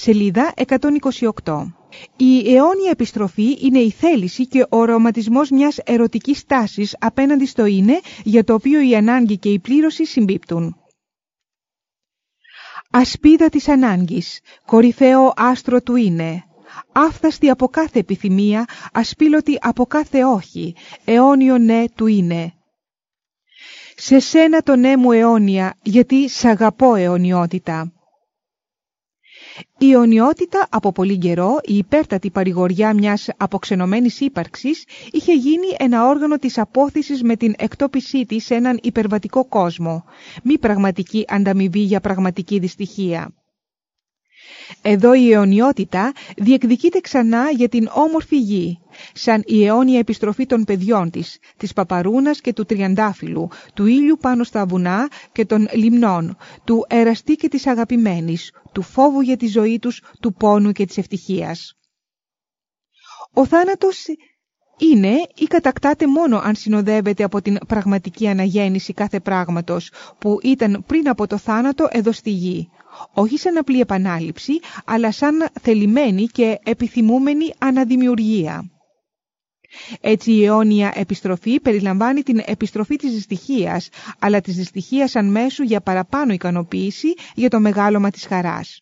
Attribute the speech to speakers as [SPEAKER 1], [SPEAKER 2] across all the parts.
[SPEAKER 1] σελίδα 128. Η αιώνια επιστροφή είναι η θέληση και ο ρωματισμός μιας ερωτικής τάσης απέναντι στο είναι για το οποίο η ανάγκη και η πλήρωση συμπίπτουν. Ασπίδα της ανάγκης, κορυφαίο άστρο του είναι, άφθαστη από κάθε επιθυμία, ασπίλωτη από κάθε όχι, αιώνιο ναι του είναι. Σε σένα το ναι μου αιώνια, γιατί σ' αγαπώ αιωνιότητα. Η αιωνιότητα από πολύ καιρό, η υπέρτατη παρηγοριά μιας αποξενωμένης ύπαρξης, είχε γίνει ένα όργανο της απόθυσης με την εκτόπισή της σε έναν υπερβατικό κόσμο, μη πραγματική ανταμοιβή για πραγματική δυστυχία. Εδώ η αιωνιότητα διεκδικείται ξανά για την όμορφη γη, σαν η αιώνια επιστροφή των παιδιών της, της παπαρούνας και του τριαντάφυλλου, του ήλιου πάνω στα βουνά και των λιμνών, του εραστή και της αγαπημένης, του φόβου για τη ζωή τους, του πόνου και της ευτυχίας. Ο θάνατος είναι ή κατακτάται μόνο αν συνοδεύεται από την πραγματική αναγέννηση κάθε πράγματος που ήταν πριν από το θάνατο εδώ στη γη, όχι σαν απλή επανάληψη, αλλά σαν θελημένη και επιθυμούμενη αναδημιουργία. Έτσι η αιώνια επιστροφή περιλαμβάνει την επιστροφή της δυστυχίας, αλλά της δυστυχίας σαν μέσου για παραπάνω ικανοποίηση για το μεγάλωμα της χαράς.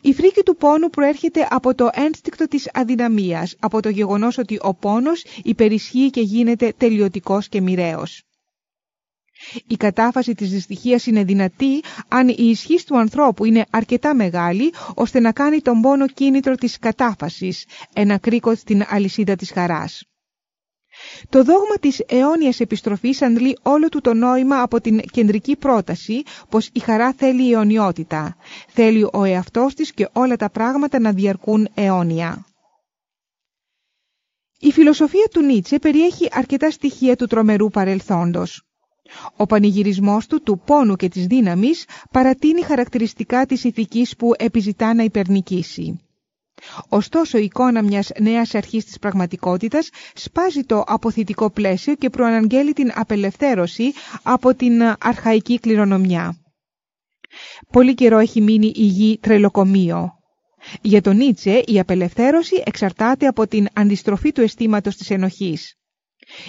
[SPEAKER 1] Η φρίκη του πόνου προέρχεται από το ένστικτο της αδυναμίας, από το γεγονός ότι ο πόνος υπερισχύει και γίνεται τελειωτικός και μοιραίος. Η κατάφαση της δυστυχίας είναι δυνατή αν η ισχύ του ανθρώπου είναι αρκετά μεγάλη ώστε να κάνει τον πόνο κίνητρο της κατάφασης, ένα κρίκο στην αλυσίδα της χαράς. Το δόγμα της αιώνιας επιστροφής αντλεί όλο του το νόημα από την κεντρική πρόταση πως η χαρά θέλει αιωνιότητα. Θέλει ο εαυτός της και όλα τα πράγματα να διαρκούν αιώνια. Η φιλοσοφία του Νίτσε περιέχει αρκετά στοιχεία του τρομερού παρελθόντος. Ο πανηγυρισμός του του πόνου και της δύναμης παρατείνει χαρακτηριστικά της ηθικής που επιζητά να υπερνικήσει. Ωστόσο η εικόνα μιας νέας αρχής της πραγματικότητας σπάζει το αποθητικό πλαίσιο και προαναγγέλει την απελευθέρωση από την αρχαϊκή κληρονομιά. Πολύ καιρό έχει μείνει η γη τρελοκομείο. Για τον Νίτσε η απελευθέρωση εξαρτάται από την αντιστροφή του αισθήματος της ενοχής.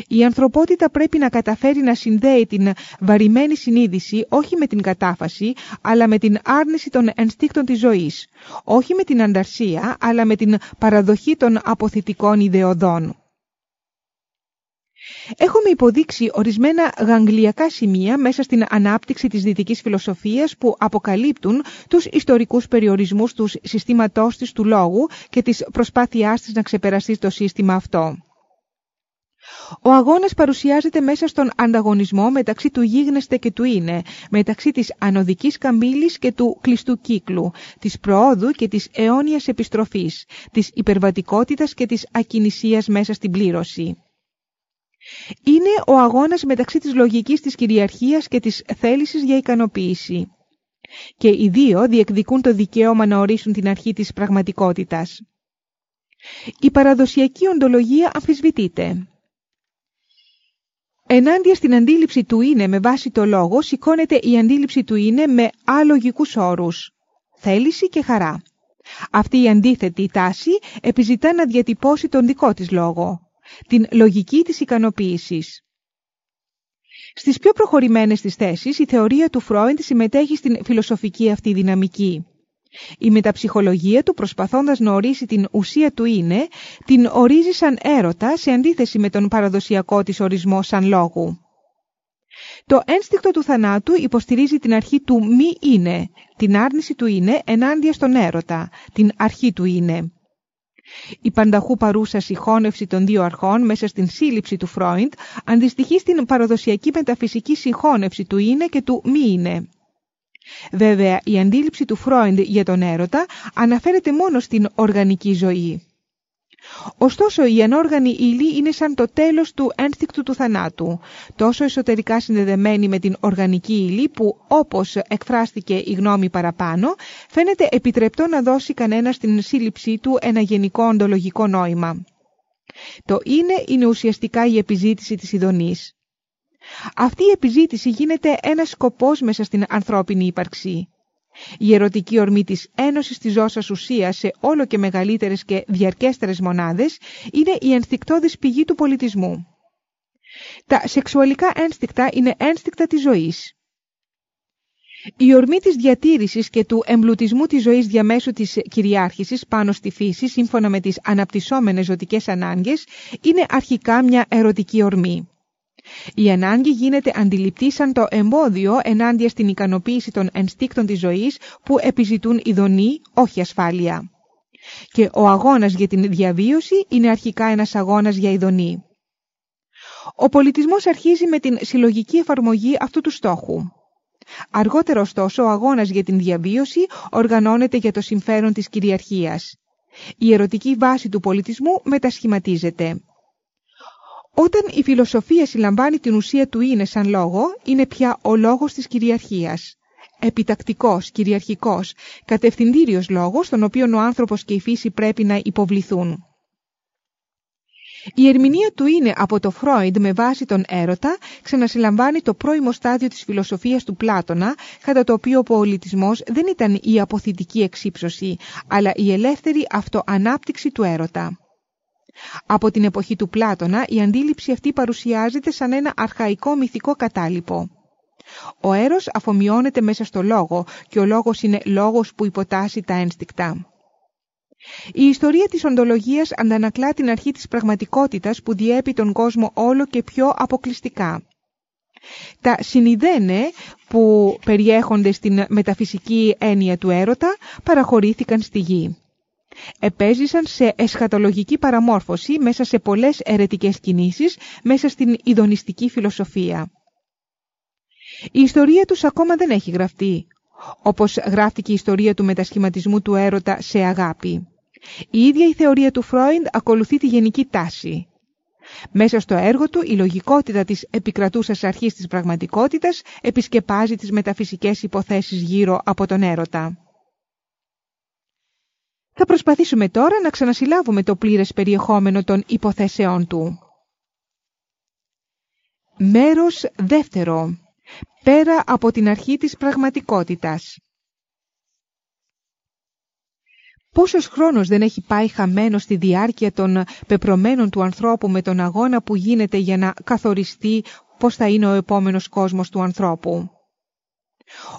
[SPEAKER 1] Η ανθρωπότητα πρέπει να καταφέρει να συνδέει την βαρημένη συνείδηση όχι με την κατάφαση, αλλά με την άρνηση των ενστίκτων της ζωής, όχι με την ανταρσία, αλλά με την παραδοχή των αποθητικών ιδεοδών. Έχουμε υποδείξει ορισμένα γαγγλιακά σημεία μέσα στην ανάπτυξη της δυτικής φιλοσοφίας που αποκαλύπτουν τους ιστορικούς περιορισμούς τους συστήματός της του λόγου και της προσπάθειάς της να ξεπεραστεί το σύστημα αυτό. Ο αγώνας παρουσιάζεται μέσα στον ανταγωνισμό μεταξύ του γίγνεσθε και του είναι, μεταξύ της ανωδικής καμπύλης και του κλειστού κύκλου, της προόδου και της αιώνιας επιστροφής, της υπερβατικότητας και της ακινησίας μέσα στην πλήρωση. Είναι ο αγώνας μεταξύ της λογικής της κυριαρχίας και της θέλησης για ικανοποίηση. Και οι δύο διεκδικούν το δικαίωμα να ορίσουν την αρχή της πραγματικότητας. Η παραδοσιακή οντολογία αμφισβητείται. Ενάντια στην αντίληψη του είναι με βάση το λόγο σηκώνεται η αντίληψη του είναι με αλογικούς όρους. Θέληση και χαρά. Αυτή η αντίθετη τάση επιζητά να διατυπώσει τον δικό της λόγο. Την λογική της ικανοποίησης. Στις πιο προχωρημένες της θέσεις η θεωρία του Φρόιντ συμμετέχει στην φιλοσοφική αυτή δυναμική. Η μεταψυχολογία του προσπαθώντας να ορίσει την ουσία του είναι, την ορίζει σαν έρωτα σε αντίθεση με τον παραδοσιακό της ορισμό σαν λόγου. Το ένστικτο του θανάτου υποστηρίζει την αρχή του μη είναι, την άρνηση του είναι ενάντια στον έρωτα, την αρχή του είναι. Η πανταχού παρούσα συγχώνευση των δύο αρχών μέσα στην σύλληψη του Φρόιντ αντιστοιχεί στην παραδοσιακή μεταφυσική συγχώνευση του είναι και του μη είναι. Βέβαια, η αντίληψη του Φρόιντ για τον έρωτα αναφέρεται μόνο στην οργανική ζωή. Ωστόσο, η ανόργανη ύλη είναι σαν το τέλος του ένστικτου του θανάτου, τόσο εσωτερικά συνδεδεμένη με την οργανική ύλη που, όπως εκφράστηκε η γνώμη παραπάνω, φαίνεται επιτρεπτό να δώσει κανένα στην σύλληψή του ένα γενικό οντολογικό νόημα. Το είναι είναι ουσιαστικά η επιζήτηση της ειδονής. Αυτή η επιζήτηση γίνεται ένας σκοπός μέσα στην ανθρώπινη ύπαρξη. Η ερωτική ορμή της ένωσης της ζώσας ουσίας σε όλο και μεγαλύτερες και διαρκέστερες μονάδες είναι η ενστικτόδης πηγή του πολιτισμού. Τα σεξουαλικά ένστικτα είναι ένστικτα της ζωής. Η ορμή της διατήρησης και του εμπλουτισμού της ζωής διαμέσου της κυριάρχησης πάνω στη φύση σύμφωνα με τις αναπτυσσόμενες ζωτικές ανάγκες είναι αρχικά μια ερωτική ορμή. Η ανάγκη γίνεται αντιληπτή σαν το εμπόδιο ενάντια στην ικανοποίηση των ενστίκτων της ζωής που επιζητούν ειδονή, όχι ασφάλεια. Και ο αγώνας για την διαβίωση είναι αρχικά ένας αγώνας για ειδονή. Ο πολιτισμός αρχίζει με την συλλογική εφαρμογή αυτού του στόχου. Αργότερα ωστόσο ο αγώνας για την διαβίωση οργανώνεται για το συμφέρον της κυριαρχίας. Η ερωτική βάση του πολιτισμού μετασχηματίζεται. Όταν η φιλοσοφία συλλαμβάνει την ουσία του είναι σαν λόγο, είναι πια ο λόγος της κυριαρχίας. Επιτακτικός, κυριαρχικός, κατευθυντήριος λόγος, στον οποίο ο άνθρωπος και η φύση πρέπει να υποβληθούν. Η ερμηνεία του είναι από το Φρόιντ με βάση τον έρωτα ξανασυλλαμβάνει το πρώιμο στάδιο της φιλοσοφίας του Πλάτωνα κατά το οποίο ο πολιτισμός δεν ήταν η αποθητική εξύψωση αλλά η ελεύθερη αυτοανάπτυξη του έρωτα. Από την εποχή του Πλάτωνα η αντίληψη αυτή παρουσιάζεται σαν ένα αρχαϊκό μυθικό κατάλοιπο. Ο έρος αφομοιώνεται μέσα στο λόγο και ο λόγος είναι λόγος που υποτάσσει τα ένστικτα. Η ιστορία της οντολογίας αντανακλά την αρχή της πραγματικότητας που διέπει τον κόσμο όλο και πιο αποκλειστικά. Τα συνειδένε που περιέχονται στην μεταφυσική έννοια του έρωτα παραχωρήθηκαν στη γη. Επέζησαν σε εσχατολογική παραμόρφωση μέσα σε πολλές ερετικές κινήσεις μέσα στην ειδονιστική φιλοσοφία. Η ιστορία τους ακόμα δεν έχει γραφτεί, όπως γράφτηκε η ιστορία του μετασχηματισμού του έρωτα σε αγάπη. Η ίδια η θεωρία του Φρόιντ ακολουθεί τη γενική τάση. Μέσα στο έργο του, η λογικότητα της επικρατούσας αρχής της πραγματικότητας επισκεπάζει τις μεταφυσικές υποθέσεις γύρω από τον έρωτα. Θα προσπαθήσουμε τώρα να ξανασυλλάβουμε το πλήρες περιεχόμενο των υποθέσεών του. Μέρος δεύτερο. Πέρα από την αρχή της πραγματικότητας. Πόσος χρόνος δεν έχει πάει χαμένος στη διάρκεια των πεπρωμένων του ανθρώπου με τον αγώνα που γίνεται για να καθοριστεί πώς θα είναι ο επόμενος κόσμος του ανθρώπου.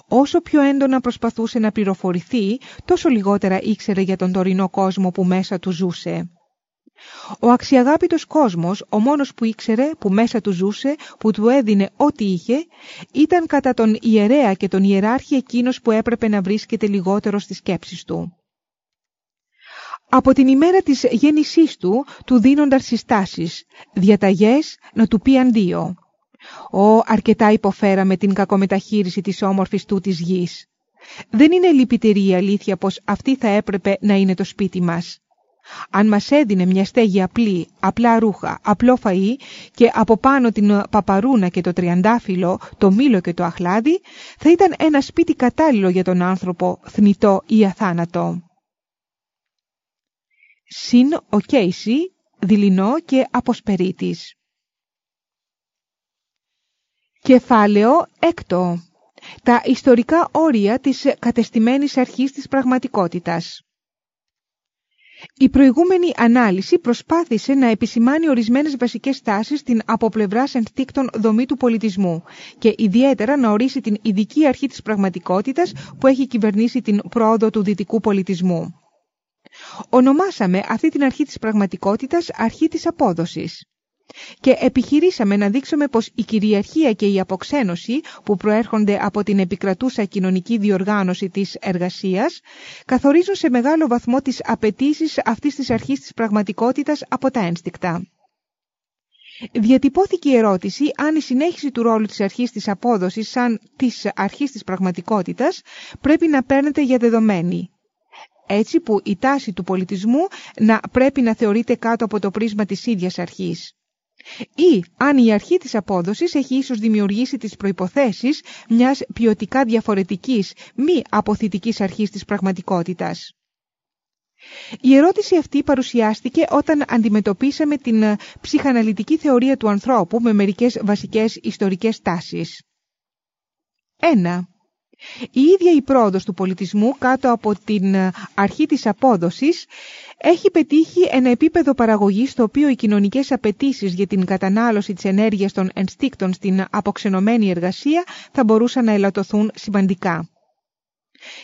[SPEAKER 1] Όσο πιο έντονα προσπαθούσε να πληροφορηθεί, τόσο λιγότερα ήξερε για τον τωρινό κόσμο που μέσα του ζούσε. Ο αξιαγάπητος κόσμος, ο μόνος που ήξερε, που μέσα του ζούσε, που του έδινε ό,τι είχε, ήταν κατά τον ιερέα και τον ιεράρχη εκείνος που έπρεπε να βρίσκεται λιγότερο στις σκέψεις του. Από την ημέρα της γέννησής του, του δίνονταν συστάσεις, διαταγές να του πει αντίο. Ω, αρκετά υποφέρα με την κακομεταχείριση της όμορφης του της γης. Δεν είναι λυπητερή η αλήθεια πως αυτή θα έπρεπε να είναι το σπίτι μας. Αν μας έδινε μια στέγη απλή, απλά ρούχα, απλό φαΐ και από πάνω την παπαρούνα και το τριαντάφυλλο, το μήλο και το αχλάδι, θα ήταν ένα σπίτι κατάλληλο για τον άνθρωπο, θνητό ή αθάνατο συν ο Κέισι, δειλινό και αποσπερίτης. Κεφάλαιο έκτο. Τα ιστορικά όρια της κατεστημένης αρχής της πραγματικότητας. Η προηγούμενη ανάλυση προσπάθησε να επισημάνει ορισμένες βασικές τάσεις στην από πλευράς ενστίκτων δομή του πολιτισμού και ιδιαίτερα να ορίσει την ειδική αρχή της πραγματικότητας που έχει κυβερνήσει την πρόοδο του δυτικού πολιτισμού. Ονομάσαμε αυτή την αρχή της πραγματικότητας αρχή της απόδοσης και επιχειρήσαμε να δείξουμε πως η κυριαρχία και η αποξένωση που προέρχονται από την επικρατούσα κοινωνική διοργάνωση της εργασίας καθορίζουν σε μεγάλο βαθμό τις απαιτήσεις αυτής της αρχής της πραγματικότητας από τα ένστικτα. Διατυπώθηκε η ερώτηση αν η συνέχιση του ρόλου της αρχής της απόδοσης σαν της αρχής της πραγματικότητας πρέπει να παίρνεται για δεδομένη έτσι που η τάση του πολιτισμού να πρέπει να θεωρείται κάτω από το πρίσμα της ίδιας αρχής. Ή αν η αρχή της απόδοσης έχει ίσως δημιουργήσει τις προϋποθέσεις μιας ποιοτικά διαφορετικής, μη αποθητικής αρχής της πραγματικότητας. Η ερώτηση αυτή παρουσιάστηκε όταν αντιμετωπίσαμε την ψυχαναλυτική θεωρία του ανθρώπου με μερικές βασικές ιστορικές τάσεις. 1. Η ίδια η πρόοδος του πολιτισμού κάτω από την αρχή της απόδοσης έχει πετύχει ένα επίπεδο παραγωγής στο οποίο οι κοινωνικές απαιτήσεις για την κατανάλωση της ενέργειας των ενστίκτων στην αποξενωμένη εργασία θα μπορούσαν να ελαττωθούν σημαντικά.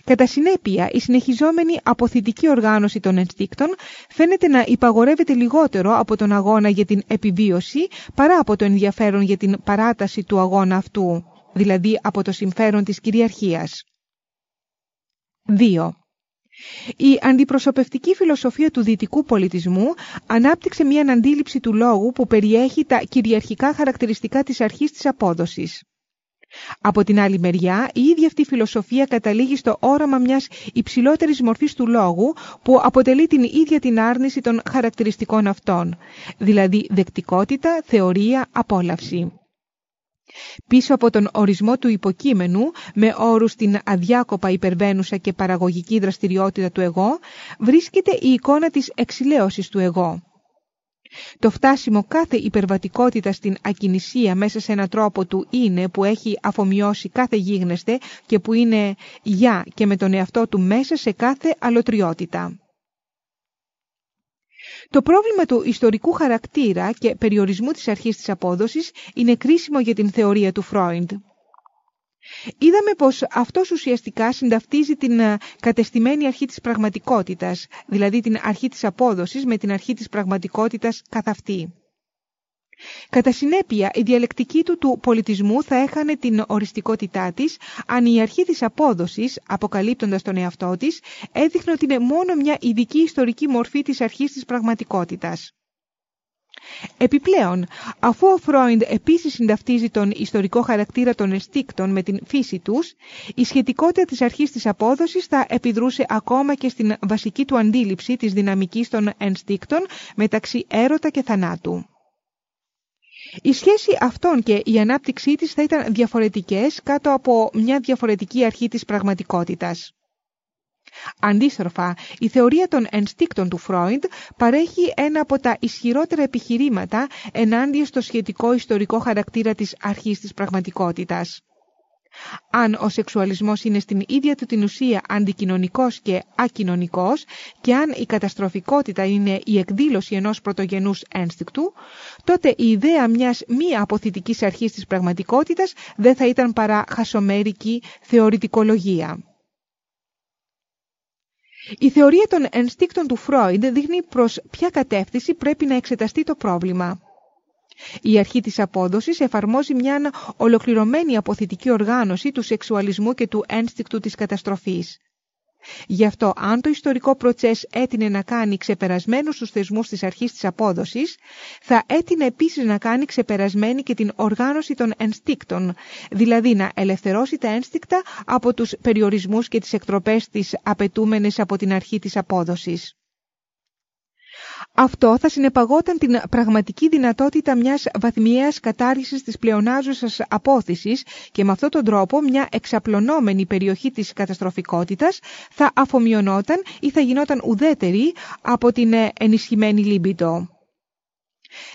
[SPEAKER 1] Κατά συνέπεια, η συνεχιζόμενη αποθητική οργάνωση των ενστίκτων φαίνεται να υπαγορεύεται λιγότερο από τον αγώνα για την επιβίωση παρά από το ενδιαφέρον για την παράταση του αγώνα αυτού, δηλαδή από το συμφέρον της κυριαρχίας. 2. Η αντιπροσωπευτική φιλοσοφία του δυτικού πολιτισμού ανάπτυξε μια αντίληψη του λόγου που περιέχει τα κυριαρχικά χαρακτηριστικά της αρχής της απόδοσης. Από την άλλη μεριά, η ίδια αυτή φιλοσοφία καταλήγει στο όραμα μιας υψηλότερης μορφής του λόγου που αποτελεί την ίδια την άρνηση των χαρακτηριστικών αυτών, δηλαδή δεκτικότητα, θεωρία, απόλαυση. Πίσω από τον ορισμό του υποκείμενου, με όρους την αδιάκοπα υπερβαίνουσα και παραγωγική δραστηριότητα του εγώ, βρίσκεται η εικόνα της εξηλαίωσης του εγώ. Το φτάσιμο κάθε υπερβατικότητα στην ακινησία μέσα σε έναν τρόπο του είναι που έχει αφομοιώσει κάθε γίγνεσθε και που είναι για και με τον εαυτό του μέσα σε κάθε αλωτριότητα. Το πρόβλημα του ιστορικού χαρακτήρα και περιορισμού της αρχής της απόδοσης είναι κρίσιμο για την θεωρία του Φρόιντ. Είδαμε πως αυτός ουσιαστικά συνταυτίζει την ε, κατεστημένη αρχή της πραγματικότητας, δηλαδή την αρχή της απόδοσης με την αρχή της πραγματικότητας καθ' αυτή. Κατά συνέπεια, η διαλεκτική του του πολιτισμού θα έχανε την οριστικότητά της αν η αρχή της απόδοσης, αποκαλύπτοντας τον εαυτό της, έδειχνε ότι είναι μόνο μια ειδική ιστορική μορφή της αρχής της πραγματικότητας. Επιπλέον, αφού ο Φρόιντ επίσης συνταυτίζει τον ιστορικό χαρακτήρα των ενστίκτων με την φύση τους, η σχετικότητα της αρχής της απόδοσης θα επιδρούσε ακόμα και στην βασική του αντίληψη της δυναμικής των ενστίκτων μεταξύ έρωτα και θανάτου. Η σχέση αυτών και η ανάπτυξή της θα ήταν διαφορετικές κάτω από μια διαφορετική αρχή της πραγματικότητας. Αντίστροφα, η θεωρία των ενστίκτων του Φρόιντ παρέχει ένα από τα ισχυρότερα επιχειρήματα ενάντια στο σχετικό ιστορικό χαρακτήρα της αρχής της πραγματικότητας. Αν ο σεξουαλισμός είναι στην ίδια του την ουσία αντικοινωνικός και ακοινωνικός και αν η καταστροφικότητα είναι η εκδήλωση ενός πρωτογενούς ένστικτου, τότε η ιδέα μιας μη αποθητικής αρχής της πραγματικότητας δεν θα ήταν παρά χασομέρικη θεωρητικολογία. Η θεωρία των ενστίκτων του Φρόιντ δείχνει προς ποια κατεύθυνση πρέπει να εξεταστεί το πρόβλημα. Η αρχή της απόδοσης εφαρμόζει μια ολοκληρωμένη αποθητική οργάνωση του σεξουαλισμού και του ένστικτου της καταστροφής. Γι' αυτό, αν το ιστορικό προτσές έτεινε να κάνει ξεπερασμένους τους θεσμούς της αρχής της απόδοσης, θα έτεινε επίσης να κάνει ξεπερασμένη και την οργάνωση των ενστίκτων, δηλαδή να ελευθερώσει τα ένστικτα από τους περιορισμούς και τις εκτροπές της απαιτούμενες από την αρχή της απόδοσης. Αυτό θα συνεπαγόταν την πραγματική δυνατότητα μιας βαθμιαίας κατάργησης της πλεονάζουσας απόθυσης και με αυτόν τον τρόπο μια εξαπλωνόμενη περιοχή της καταστροφικότητας θα αφομοιωνόταν ή θα γινόταν ουδέτερη από την ενισχυμένη λίμπητο.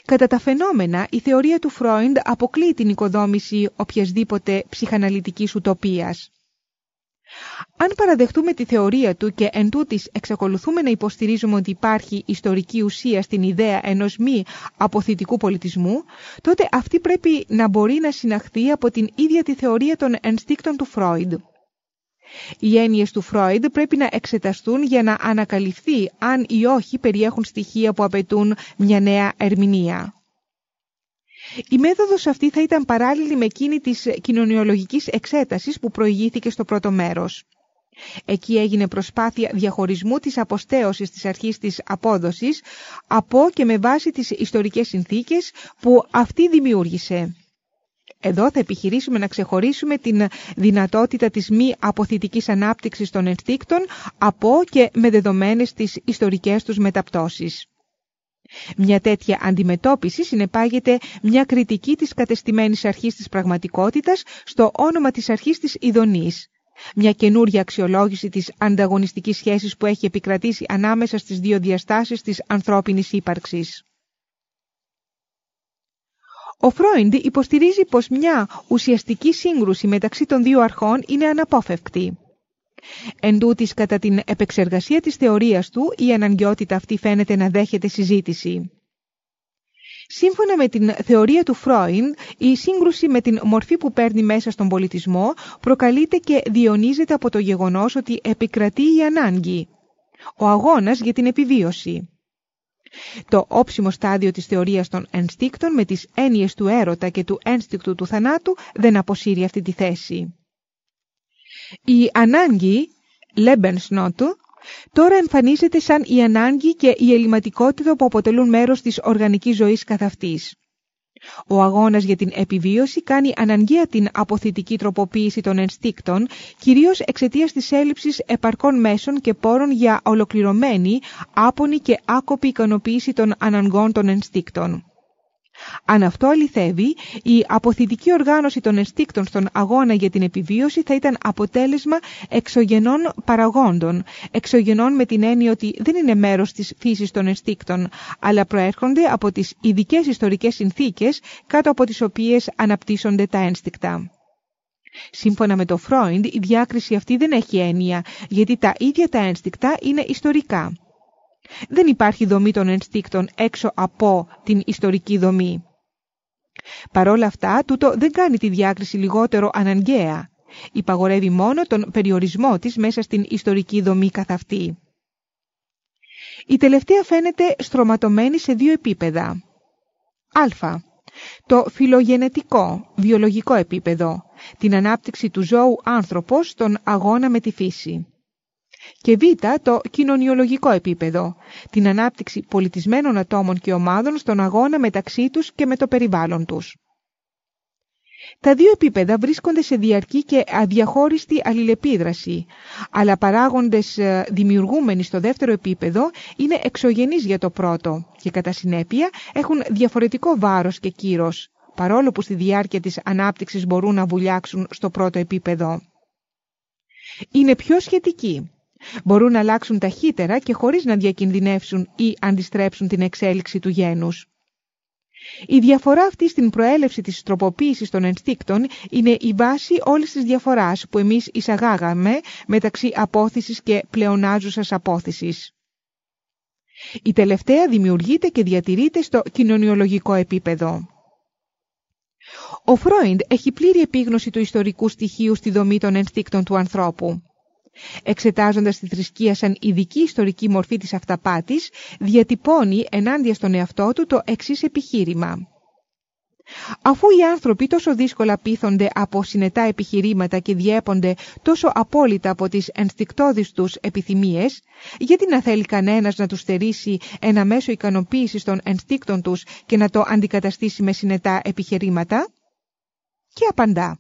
[SPEAKER 1] Κατά τα φαινόμενα, η θεωρία του Φρόιντ αποκλείει την οικοδόμηση οποιασδήποτε ψυχαναλυτικής ουτοπίας. Αν παραδεχτούμε τη θεωρία του και εν τούτης εξακολουθούμε να υποστηρίζουμε ότι υπάρχει ιστορική ουσία στην ιδέα ενός μη αποθητικού πολιτισμού, τότε αυτή πρέπει να μπορεί να συναχθεί από την ίδια τη θεωρία των ενστίκτων του Φρόιντ. Οι έννοιες του Φρόιντ πρέπει να εξεταστούν για να ανακαλυφθεί αν ή όχι περιέχουν στοιχεία που απαιτούν μια νέα ερμηνεία. Η μέθοδος αυτή θα ήταν παράλληλη με εκείνη της κοινωνιολογικής εξέτασης που προηγήθηκε στο πρώτο μέρος. Εκεί έγινε προσπάθεια διαχωρισμού της αποστέωσης της αρχής της απόδοσης από και με βάση τις ιστορικές συνθήκες που αυτή δημιούργησε. Εδώ θα επιχειρήσουμε να ξεχωρίσουμε την δυνατότητα της μη αποθητικής ανάπτυξης των ενστίκτων από και με δεδομένες τις ιστορικές τους μεταπτώσεις. Μια τέτοια αντιμετώπιση συνεπάγεται μια κριτική της κατεστημένης αρχής της πραγματικότητας στο όνομα της αρχής της ειδονής. Μια καινούρια αξιολόγηση της ανταγωνιστικής σχέσης που έχει επικρατήσει ανάμεσα στις δύο διαστάσεις της ανθρώπινης ύπαρξης. Ο Φρόιντ υποστηρίζει πως μια ουσιαστική σύγκρουση μεταξύ των δύο αρχών είναι αναπόφευκτη. Εν τούτης, κατά την επεξεργασία της θεωρίας του, η αναγκαιότητα αυτή φαίνεται να δέχεται συζήτηση. Σύμφωνα με την θεωρία του Φρόιν, η σύγκρουση με την μορφή που παίρνει μέσα στον πολιτισμό προκαλείται και διονύζεται από το γεγονός ότι επικρατεί η ανάγκη, ο αγώνας για την επιβίωση. Το όψιμο στάδιο της θεωρίας των ενστίκτων με τις έννοιες του έρωτα και του ένστικτου του θανάτου δεν αποσύρει αυτή τη θέση. Η ανάγκη, Lebensnot, τώρα εμφανίζεται σαν η ανάγκη και η ελληματικότητα που αποτελούν μέρος της οργανικής ζωής καθ' αυτής. Ο αγώνας για την επιβίωση κάνει αναγκαία την αποθητική τροποποίηση των ενστίκτων, κυρίως εξαιτίας της έλλειψης επαρκών μέσων και πόρων για ολοκληρωμένη, άπονη και άκοπη ικανοποίηση των αναγκών των ενστίκτων. Αν αυτό αληθεύει, η αποθητική οργάνωση των ενστίκτων στον αγώνα για την επιβίωση θα ήταν αποτέλεσμα εξωγενών παραγόντων. Εξωγενών με την έννοια ότι δεν είναι μέρος της φύσης των ενστίκτων, αλλά προέρχονται από τις ειδικές ιστορικές συνθήκες κάτω από τις οποίες αναπτύσσονται τα ένστικτα. Σύμφωνα με το Φρόιντ, η διάκριση αυτή δεν έχει έννοια, γιατί τα ίδια τα ένστικτα είναι ιστορικά. Δεν υπάρχει δομή των ενστίκτων έξω από την ιστορική δομή. Παρόλα αυτά, τούτο δεν κάνει τη διάκριση λιγότερο αναγκαία. Υπαγορεύει μόνο τον περιορισμό της μέσα στην ιστορική δομή καθ' αυτή. Η τελευταία φαίνεται στρωματωμένη σε δύο επίπεδα. Α. Το φιλογενετικό, βιολογικό επίπεδο, την ανάπτυξη του ζώου άνθρωπος στον αγώνα με τη φύση και β. το κοινωνιολογικό επίπεδο, την ανάπτυξη πολιτισμένων ατόμων και ομάδων στον αγώνα μεταξύ τους και με το περιβάλλον τους. Τα δύο επίπεδα βρίσκονται σε διαρκή και αδιαχώριστη αλληλεπίδραση, αλλά παράγοντες ε, δημιουργούμενοι στο δεύτερο επίπεδο είναι εξωγενείς για το πρώτο και κατά συνέπεια έχουν διαφορετικό βάρος και κύρος, παρόλο που στη διάρκεια της ανάπτυξης μπορούν να βουλιάξουν στο πρώτο επίπεδο. Είναι πιο σχετικοί Μπορούν να αλλάξουν ταχύτερα και χωρίς να διακινδυνεύσουν ή αντιστρέψουν την εξέλιξη του γένους. Η διαφορά αυτή στην προέλευση της τροποποίησης των ενστίκτων είναι η βάση όλης της διαφοράς που εμείς εισαγάγαμε μεταξύ απόθυσης και πλεονάζουσας απόθυσης. Η τελευταία δημιουργείται και διατηρείται στο κοινωνιολογικό επίπεδο. Ο Φρόιντ έχει πλήρη επίγνωση του ιστορικού στοιχείου στη δομή των ενστίκτων του ανθρώπου εξετάζοντας τη θρησκεία σαν ειδική ιστορική μορφή της αυταπάτης, διατυπώνει ενάντια στον εαυτό του το εξής επιχείρημα. Αφού οι άνθρωποι τόσο δύσκολα πείθονται από συνετά επιχειρήματα και διέπονται τόσο απόλυτα από τις ενστικτόδεις τους επιθυμίες, γιατί να θέλει κανένας να τους στερήσει ένα μέσο ικανοποίησης των ενστίκτων τους και να το αντικαταστήσει με συνετά επιχειρήματα; Και απαντά.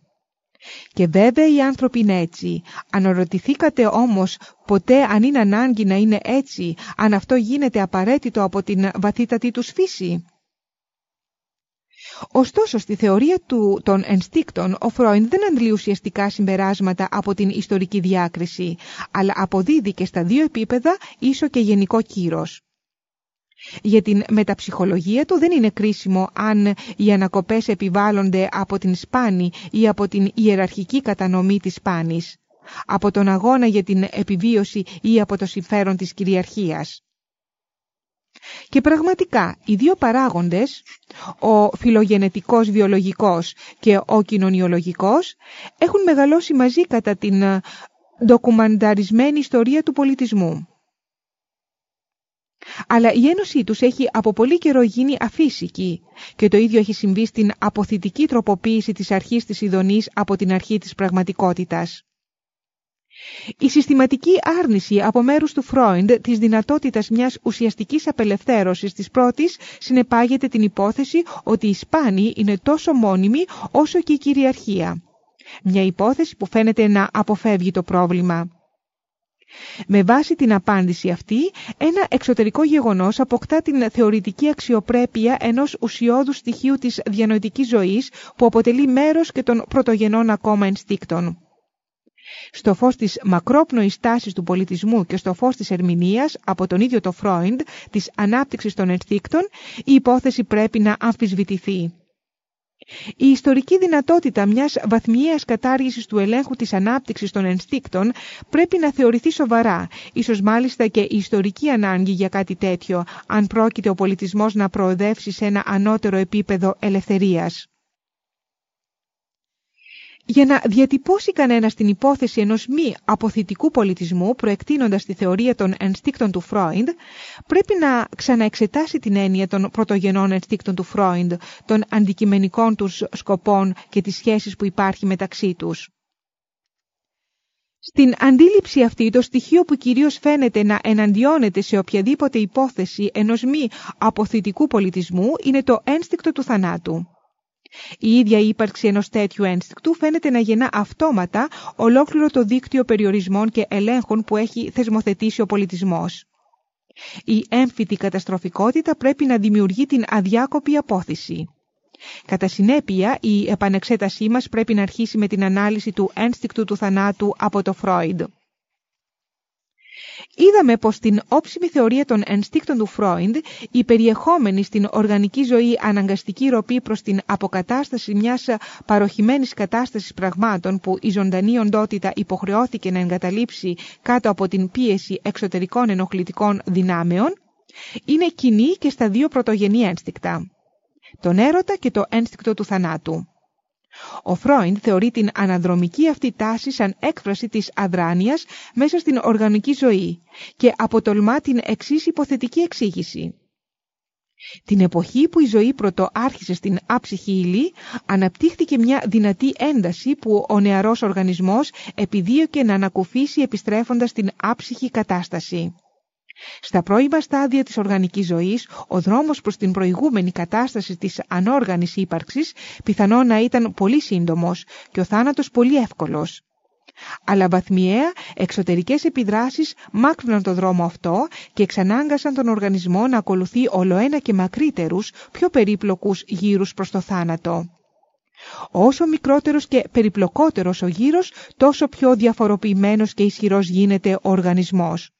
[SPEAKER 1] Και βέβαια οι άνθρωποι είναι έτσι. Αναρωτηθήκατε όμως ποτέ αν είναι ανάγκη να είναι έτσι, αν αυτό γίνεται απαραίτητο από την βαθύτατη τους φύση; Ωστόσο, στη θεωρία του των ενστίκτων, ο Φρόιν δεν αντλεί ουσιαστικά συμπεράσματα από την ιστορική διάκριση, αλλά αποδίδει και στα δύο επίπεδα ίσο και γενικό κύρος. Για την μεταψυχολογία του δεν είναι κρίσιμο αν οι ανακοπές επιβάλλονται από την σπάνη ή από την ιεραρχική κατανομή της σπάνης, από τον αγώνα για την επιβίωση ή από το συμφέρον της κυριαρχίας. Και πραγματικά οι δύο παράγοντες, ο φιλογενετικός βιολογικός και ο κοινωνιολογικός, έχουν μεγαλώσει μαζί κατά την ντοκουμανταρισμένη ιστορία του πολιτισμού αλλά η ένωσή τους έχει από πολύ καιρό γίνει αφύσικη και το ίδιο έχει συμβεί στην αποθητική τροποποίηση της αρχής της ειδονής από την αρχή της πραγματικότητας. Η συστηματική άρνηση από μέρους του Φρόιντ της δυνατότητας μιας ουσιαστικής απελευθέρωσης της πρώτης συνεπάγεται την υπόθεση ότι η σπάνη είναι τόσο μόνιμη όσο και η κυριαρχία. Μια υπόθεση που φαίνεται να αποφεύγει το πρόβλημα. Με βάση την απάντηση αυτή, ένα εξωτερικό γεγονός αποκτά την θεωρητική αξιοπρέπεια ενός ουσιώδου στοιχείου της διανοητικής ζωής που αποτελεί μέρος και των πρωτογενών ακόμα ενστίκτων. Στο φως της μακρόπνοης τάσης του πολιτισμού και στο φως της ερμηνείας από τον ίδιο το Φρόιντ της ανάπτυξης των ενστίκτων, η υπόθεση πρέπει να αμφισβητηθεί. Η ιστορική δυνατότητα μιας βαθμιαίας κατάργησης του ελέγχου της ανάπτυξης των ενστίκτων πρέπει να θεωρηθεί σοβαρά, ίσως μάλιστα και η ιστορική ανάγκη για κάτι τέτοιο, αν πρόκειται ο πολιτισμός να προοδεύσει σε ένα ανώτερο επίπεδο ελευθερίας. Για να διατυπώσει κανένας την υπόθεση ενός μη αποθητικού πολιτισμού προεκτείνοντας τη θεωρία των ενστίκτων του Φρόιντ, πρέπει να ξαναεξετάσει την έννοια των πρωτογενών ενστίκτων του Φρόιντ, των αντικειμενικών τους σκοπών και τις σχέσεις που υπάρχει μεταξύ τους. Στην αντίληψη αυτή το στοιχείο που κυρίως φαίνεται να εναντιώνεται σε οποιαδήποτε υπόθεση ενός μη αποθητικού πολιτισμού είναι το ένστικτο του θανάτου. Η ίδια ύπαρξη ενός τέτοιου ένστικτου φαίνεται να γεννά αυτόματα ολόκληρο το δίκτυο περιορισμών και ελέγχων που έχει θεσμοθετήσει ο πολιτισμός. Η έμφυτη καταστροφικότητα πρέπει να δημιουργεί την αδιάκοπη απόθεση. Κατά συνέπεια, η επανεξέτασή μας πρέπει να αρχίσει με την ανάλυση του ένστικτου του θανάτου από το Φρόιντ. Είδαμε πως στην όψιμη θεωρία των ενστίκτων του Φρόιντ η περιεχόμενη στην οργανική ζωή αναγκαστική ροπή προς την αποκατάσταση μιας παροχημένης κατάστασης πραγμάτων που η ζωντανή οντότητα υποχρεώθηκε να εγκαταλείψει κάτω από την πίεση εξωτερικών ενοχλητικών δυνάμεων είναι κοινή και στα δύο πρωτογενή ένστικτα, τον έρωτα και το ένστικτο του θανάτου. Ο Φρόιντ θεωρεί την αναδρομική αυτή τάση σαν έκφραση της αδράνειας μέσα στην οργανική ζωή και αποτολμά την εξής υποθετική εξήγηση. Την εποχή που η ζωή πρωτό άρχισε στην άψυχη ύλη, αναπτύχθηκε μια δυνατή ένταση που ο νεαρός οργανισμός επιδίωκε να ανακουφίσει επιστρέφοντας στην άψυχη κατάσταση. Στα πρώιμα στάδια της οργανικής ζωής, ο δρόμος προς την προηγούμενη κατάσταση της ανόργανης ύπαρξης πιθανό να ήταν πολύ σύντομος και ο θάνατος πολύ εύκολος. Αλλά βαθμιαία εξωτερικές επιδράσεις μάκρυναν το δρόμο αυτό και εξανάγκασαν τον οργανισμό να ακολουθεί ολοένα και μακρύτερους, πιο περίπλοκους γύρους προς το θάνατο. Όσο μικρότερος και περιπλοκότερος ο γύρος, τόσο πιο διαφοροποιημένος και ισχυρός γίνεται ο οργανισμός.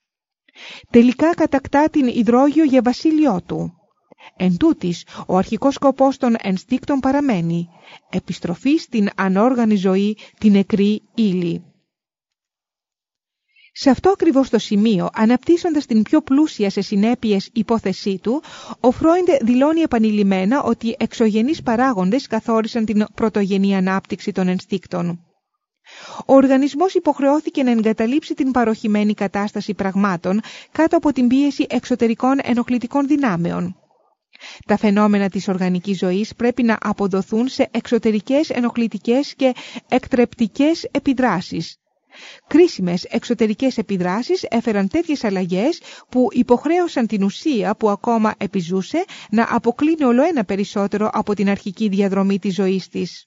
[SPEAKER 1] Τελικά κατακτά την υδρόγειο για βασίλειό του. Εν τούτης, ο αρχικός σκοπός των ενστίκτων παραμένει επιστροφή στην ανόργανη ζωή, την νεκρή ύλη. Σε αυτό ακριβώς το σημείο, αναπτύσσοντας την πιο πλούσια σε συνέπειες υπόθεσή του, ο Φρόιντ δηλώνει επανειλημμένα ότι εξωγενείς παράγοντες καθόρισαν την πρωτογενή ανάπτυξη των ενστίκτων. Ο οργανισμός υποχρεώθηκε να εγκαταλείψει την παροχημένη κατάσταση πραγμάτων κάτω από την πίεση εξωτερικών ενοχλητικών δυνάμεων. Τα φαινόμενα της οργανικής ζωής πρέπει να αποδοθούν σε εξωτερικές ενοχλητικές και εκτρεπτικές επιδράσεις. Κρίσιμες εξωτερικές επιδράσεις έφεραν τέτοιες αλλαγές που υποχρέωσαν την ουσία που ακόμα επιζούσε να αποκλίνει όλο ένα περισσότερο από την αρχική διαδρομή της ζωής της.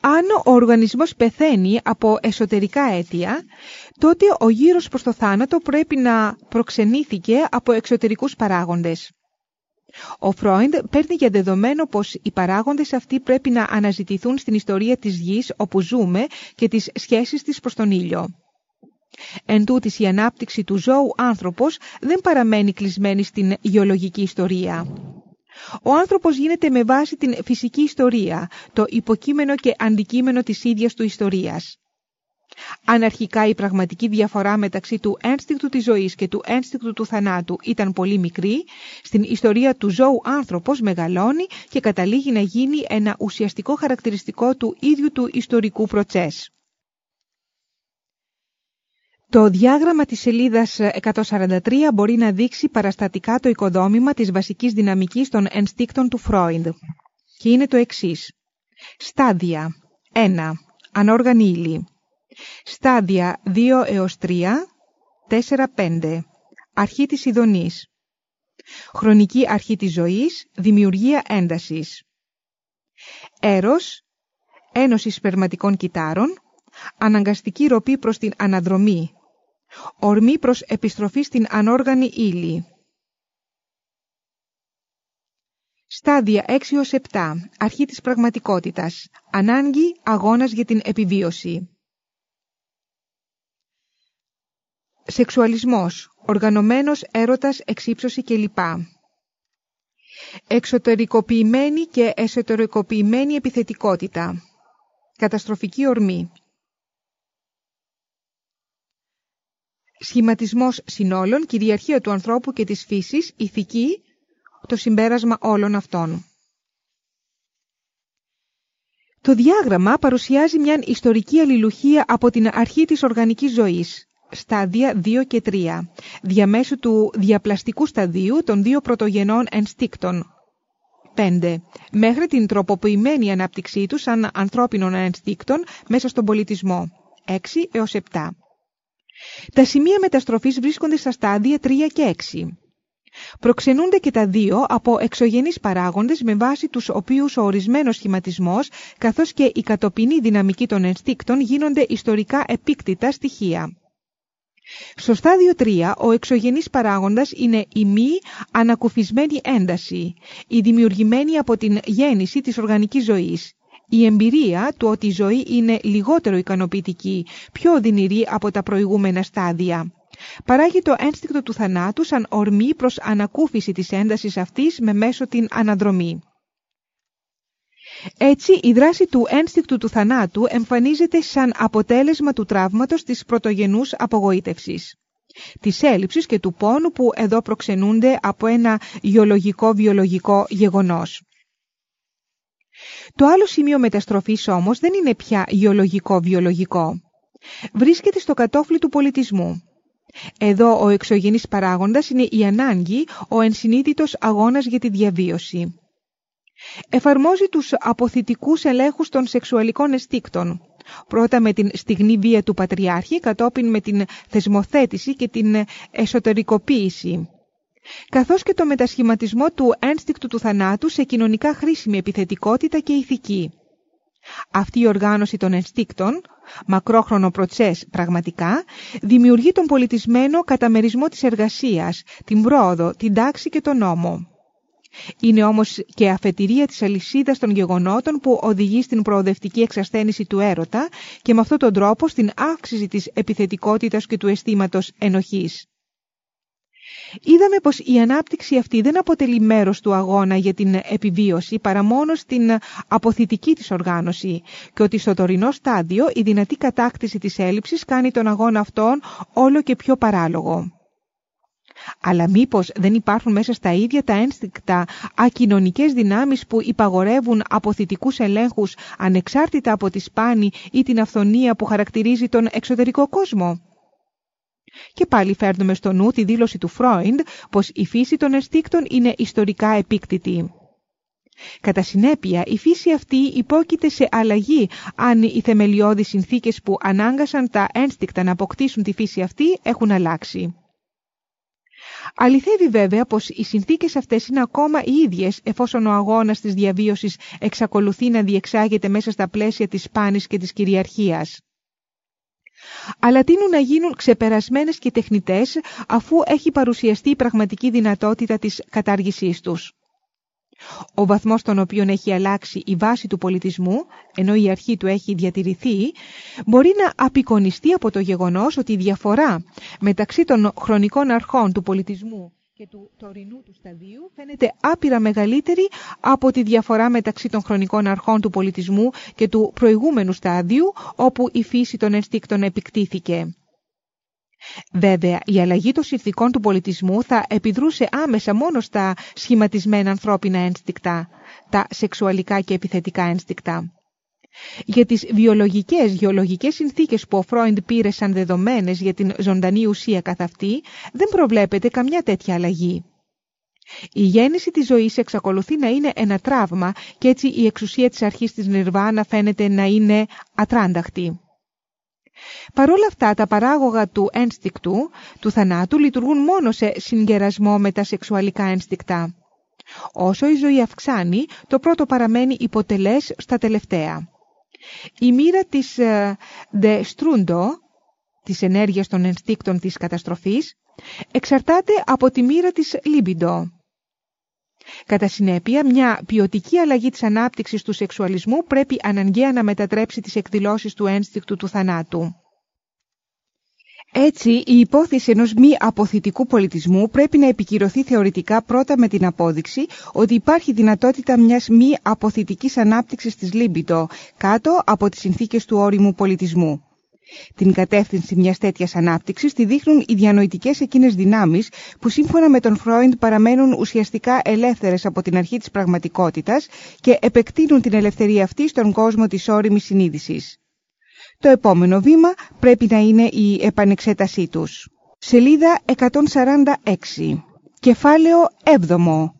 [SPEAKER 1] Αν ο οργανισμός πεθαίνει από εσωτερικά αίτια, τότε ο γύρος προς το θάνατο πρέπει να προξενήθηκε από εξωτερικούς παράγοντες. Ο Φρόιντ παίρνει για δεδομένο πως οι παράγοντες αυτοί πρέπει να αναζητηθούν στην ιστορία της γης όπου ζούμε και τις σχέσεις της προς τον ήλιο. Εν τούτης η ανάπτυξη του ζώου άνθρωπος δεν παραμένει κλεισμένη στην γεωλογική ιστορία. Ο άνθρωπος γίνεται με βάση την φυσική ιστορία, το υποκείμενο και αντικείμενο της ίδιας του ιστορίας. Αν αρχικά η πραγματική διαφορά μεταξύ του ένστικτου της ζωής και του ένστικτου του θανάτου ήταν πολύ μικρή, στην ιστορία του ζώου άνθρωπος μεγαλώνει και καταλήγει να γίνει ένα ουσιαστικό χαρακτηριστικό του ίδιου του ιστορικού προτσές. Το διάγραμμα της σελίδας 143 μπορεί να δείξει παραστατικά το οικοδόμημα της βασικής δυναμικής των ενστίκτων του Φρόιντ. Και είναι το εξής. Στάδια 1. Ανόργανη ύλη. Στάδια 2 έως 3, 4, 5. Αρχή της ειδονής. Χρονική αρχή της ζωής, δημιουργία έντασης. Έρος, ένωση σπερματικών κυτάρων, αναγκαστική ροπή προς την αναδρομή, Ορμή προς επιστροφή στην ανόργανη ύλη. Στάδια 6 7. Αρχή της πραγματικότητας. Ανάγκη αγώνας για την επιβίωση. Σεξουαλισμός. Οργανωμένος έρωτας, εξύψωση κλπ. Εξωτερικοποιημένη και εσωτερικοποιημένη επιθετικότητα. Καταστροφική ορμή. Σχηματισμός συνόλων, κυριαρχία του ανθρώπου και της φύσης, ηθική, το συμπέρασμα όλων αυτών. Το διάγραμμα παρουσιάζει μια ιστορική αλληλουχία από την αρχή της οργανικής ζωής, στάδια 2 και 3, διαμέσου του διαπλαστικού σταδίου των δύο πρωτογενών ενστίκτων. 5. Μέχρι την τροποποιημένη ανάπτυξή του σαν ανθρώπινων ενστίκτων μέσα στον πολιτισμό. 6 έως 7. Τα σημεία μεταστροφής βρίσκονται στα στάδια 3 και 6. Προξενούνται και τα δύο από εξωγενείς παράγοντες με βάση τους οποίους ο ορισμένος σχηματισμός καθώς και η κατοπινή δυναμική των ενστίκτων γίνονται ιστορικά επίκτητα στοιχεία. Στο στάδιο 3, ο εξωγενής παράγοντας είναι η μη ανακουφισμένη ένταση, η δημιουργημένη από την γέννηση της οργανικής ζωής, η εμπειρία του ότι η ζωή είναι λιγότερο ικανοποιητική, πιο οδυνηρή από τα προηγούμενα στάδια. Παράγει το ένστικτο του θανάτου σαν ορμή προς ανακούφιση της έντασης αυτής με μέσο την αναδρομή. Έτσι, η δράση του ένστικτου του θανάτου εμφανίζεται σαν αποτέλεσμα του τραύματος της πρωτογενούς απογοήτευσης. Της έλλειψης και του πόνου που εδώ προξενούνται από ένα γεωλογικό-βιολογικό γεγονός. Το άλλο σημείο μεταστροφής όμως δεν είναι πια γεωλογικό-βιολογικό. Βρίσκεται στο κατόφλι του πολιτισμού. Εδώ ο εξωγενής παράγοντας είναι η ανάγκη, ο ενσυνείδητος αγώνας για τη διαβίωση. Εφαρμόζει τους αποθητικούς ελέγχους των σεξουαλικών αισθήκτων. Πρώτα με την στιγνή βία του πατριάρχη, κατόπιν με την θεσμοθέτηση και την εσωτερικοποίηση. Καθώς και το μετασχηματισμό του ένστικτου του θανάτου σε κοινωνικά χρήσιμη επιθετικότητα και ηθική. Αυτή η οργάνωση των ενστίκτων, μακρόχρονο προτσές πραγματικά, δημιουργεί τον πολιτισμένο καταμερισμό της εργασίας, την πρόοδο, την τάξη και τον νόμο. Είναι όμως και αφετηρία της αλυσίδας των γεγονότων που οδηγεί στην προοδευτική εξασθένηση του έρωτα και με αυτόν τον τρόπο στην αύξηση της επιθετικότητας και του αισθήματος ενοχής. Είδαμε πως η ανάπτυξη αυτή δεν αποτελεί μέρος του αγώνα για την επιβίωση παρά μόνο στην αποθητική της οργάνωση και ότι στο τωρινό στάδιο η δυνατή κατάκτηση της έλλειψης κάνει τον αγώνα αυτόν όλο και πιο παράλογο. Αλλά μήπως δεν υπάρχουν μέσα στα ίδια τα ένστικτα ακοινωνικές δυνάμεις που υπαγορεύουν αποθητικούς ελέγχους ανεξάρτητα από τη σπάνη ή την αυθονία που χαρακτηρίζει τον εξωτερικό κόσμο; Και πάλι φέρνουμε στο νου τη δήλωση του Φρόιντ πως η φύση των ενστίκτων είναι ιστορικά επίκτητη. Κατά συνέπεια, η φύση αυτή υπόκειται σε αλλαγή αν οι θεμελιώδεις συνθήκες που ανάγκασαν τα ένστικτα να αποκτήσουν τη φύση αυτή έχουν αλλάξει. Αληθεύει βέβαια πως οι συνθήκες αυτές είναι ακόμα οι ίδιες εφόσον ο αγώνας της διαβίωσης εξακολουθεί να διεξάγεται μέσα στα πλαίσια της πάνης και της κυριαρχίας. Αλλά τείνουν να γίνουν ξεπερασμένες και τεχνητές αφού έχει παρουσιαστεί η πραγματική δυνατότητα της κατάργησής τους. Ο βαθμός στον οποίο έχει αλλάξει η βάση του πολιτισμού, ενώ η αρχή του έχει διατηρηθεί, μπορεί να απεικονιστεί από το γεγονός ότι η διαφορά μεταξύ των χρονικών αρχών του πολιτισμού και του τωρινού του σταδίου φαίνεται άπειρα μεγαλύτερη από τη διαφορά μεταξύ των χρονικών αρχών του πολιτισμού και του προηγούμενου στάδιου όπου η φύση των ενστίκτων επικτήθηκε. Βέβαια, η αλλαγή των συνθηκών του πολιτισμού θα επιδρούσε άμεσα μόνο στα σχηματισμένα ανθρώπινα ένστικτα, τα σεξουαλικά και επιθετικά ένστικτα. Για τις βιολογικές, γεωλογικές συνθήκες που ο Φρόιντ πήρε σαν δεδομένες για την ζωντανή ουσία καθ' αυτή, δεν προβλέπεται καμιά τέτοια αλλαγή. Η γέννηση της ζωής εξακολουθεί να είναι ένα τραύμα και έτσι η εξουσία της αρχής της Νιρβάνα φαίνεται να είναι ατράνταχτη. Παρ' όλα αυτά τα παράγωγα του ένστικτου, του θανάτου, λειτουργούν μόνο σε συγκερασμό με τα σεξουαλικά ένστικτα. Όσο η ζωή αυξάνει, το πρώτο παραμένει υποτελές στα τελευταία. Η μοίρα της de strundo, της ενέργειας των ενστίκτων της καταστροφής, εξαρτάται από τη μοίρα της libido. Κατά συνέπεια, μια ποιοτική αλλαγή της ανάπτυξης του σεξουαλισμού πρέπει αναγκαία να μετατρέψει τις εκδηλώσεις του ένστικτου του θανάτου. Έτσι, η υπόθεση ενός μη αποθητικού πολιτισμού πρέπει να επικυρωθεί θεωρητικά πρώτα με την απόδειξη ότι υπάρχει δυνατότητα μιας μη αποθητικής ανάπτυξης της Λίμπιτο κάτω από τις συνθήκες του όριμου πολιτισμού. Την κατεύθυνση μιας τέτοιας ανάπτυξης τη δείχνουν οι διανοητικές εκείνες δυνάμεις που σύμφωνα με τον Φρόιντ παραμένουν ουσιαστικά ελεύθερες από την αρχή της πραγματικότητας και επεκτείνουν την ελευθερία αυτή στον κόσμο της όριμης συνείδησης. Το επόμενο βήμα πρέπει να είναι η επανεξέτασή τους. Σελίδα 146. Κεφάλαιο 7.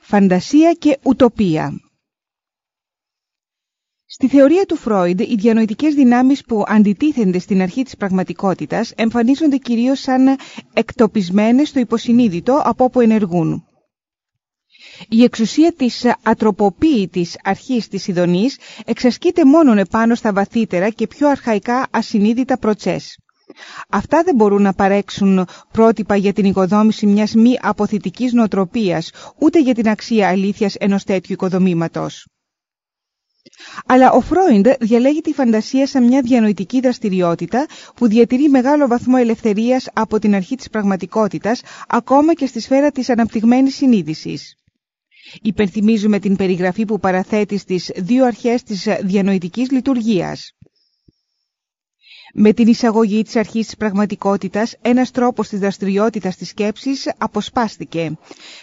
[SPEAKER 1] Φαντασία και ουτοπία. Στη θεωρία του Φρόιντ, οι διανοητικές δυνάμεις που αντιτίθενται στην αρχή της πραγματικότητας εμφανίζονται κυρίως σαν εκτοπισμένες στο υποσυνείδητο από όπου ενεργούν. Η εξουσία της ατροποποίητης αρχής της ειδονής εξασκείται μόνον επάνω στα βαθύτερα και πιο αρχαϊκά ασυνείδητα προτσές. Αυτά δεν μπορούν να παρέξουν πρότυπα για την οικοδόμηση μιας μη αποθητικής νοοτροπίας, ούτε για την αξία αλήθειας ενός τέτοιου οικοδομήματος. Αλλά ο Φρόιντ διαλέγει τη φαντασία σαν μια διανοητική δραστηριότητα που διατηρεί μεγάλο βαθμό ελευθερίας από την αρχή της πραγματικότητας, ακόμα και στη σφαίρα της αναπτυγμένης συνείδησης. Υπενθυμίζουμε την περιγραφή που παραθέτει στις δύο αρχές της διανοητικής λειτουργίας. Με την εισαγωγή της αρχής της πραγματικότητας, ένας τρόπος της δραστηριότητας της σκέψης αποσπάστηκε.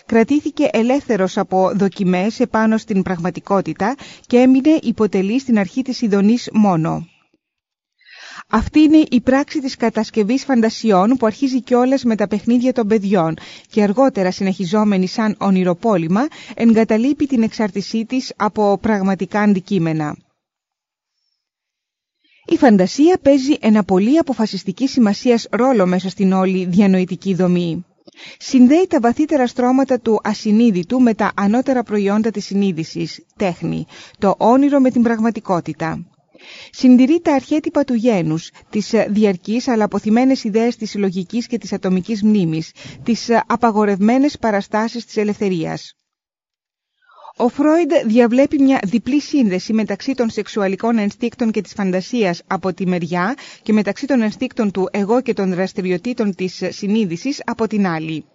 [SPEAKER 1] Κρατήθηκε ελεύθερος από δοκιμές επάνω στην πραγματικότητα και έμεινε υποτελή στην αρχή της ειδονής μόνο. Αυτή είναι η πράξη της κατασκευής φαντασιών που αρχίζει κιόλας με τα παιχνίδια των παιδιών και αργότερα συνεχιζόμενη σαν ονειροπόλημα εγκαταλείπει την εξάρτησή της από πραγματικά αντικείμενα. Η φαντασία παίζει ένα πολύ αποφασιστική σημασίας ρόλο μέσα στην όλη διανοητική δομή. Συνδέει τα βαθύτερα στρώματα του ασυνείδητου με τα ανώτερα προϊόντα της συνείδησης, τέχνη, το όνειρο με την πραγματικότητα. Συντηρεί τα αρχέτυπα του γένους, τις διαρκείς αλλά αποθυμένες ιδέες της συλλογικής και της ατομικής μνήμης, τις απαγορευμένες παραστάσεις της ελευθερίας. Ο Φρόιντ διαβλέπει μια διπλή σύνδεση μεταξύ των σεξουαλικών ενστίκτων και της φαντασίας από τη μεριά και μεταξύ των ενστίκτων του εγώ και των δραστηριοτήτων της συνείδησης από την άλλη.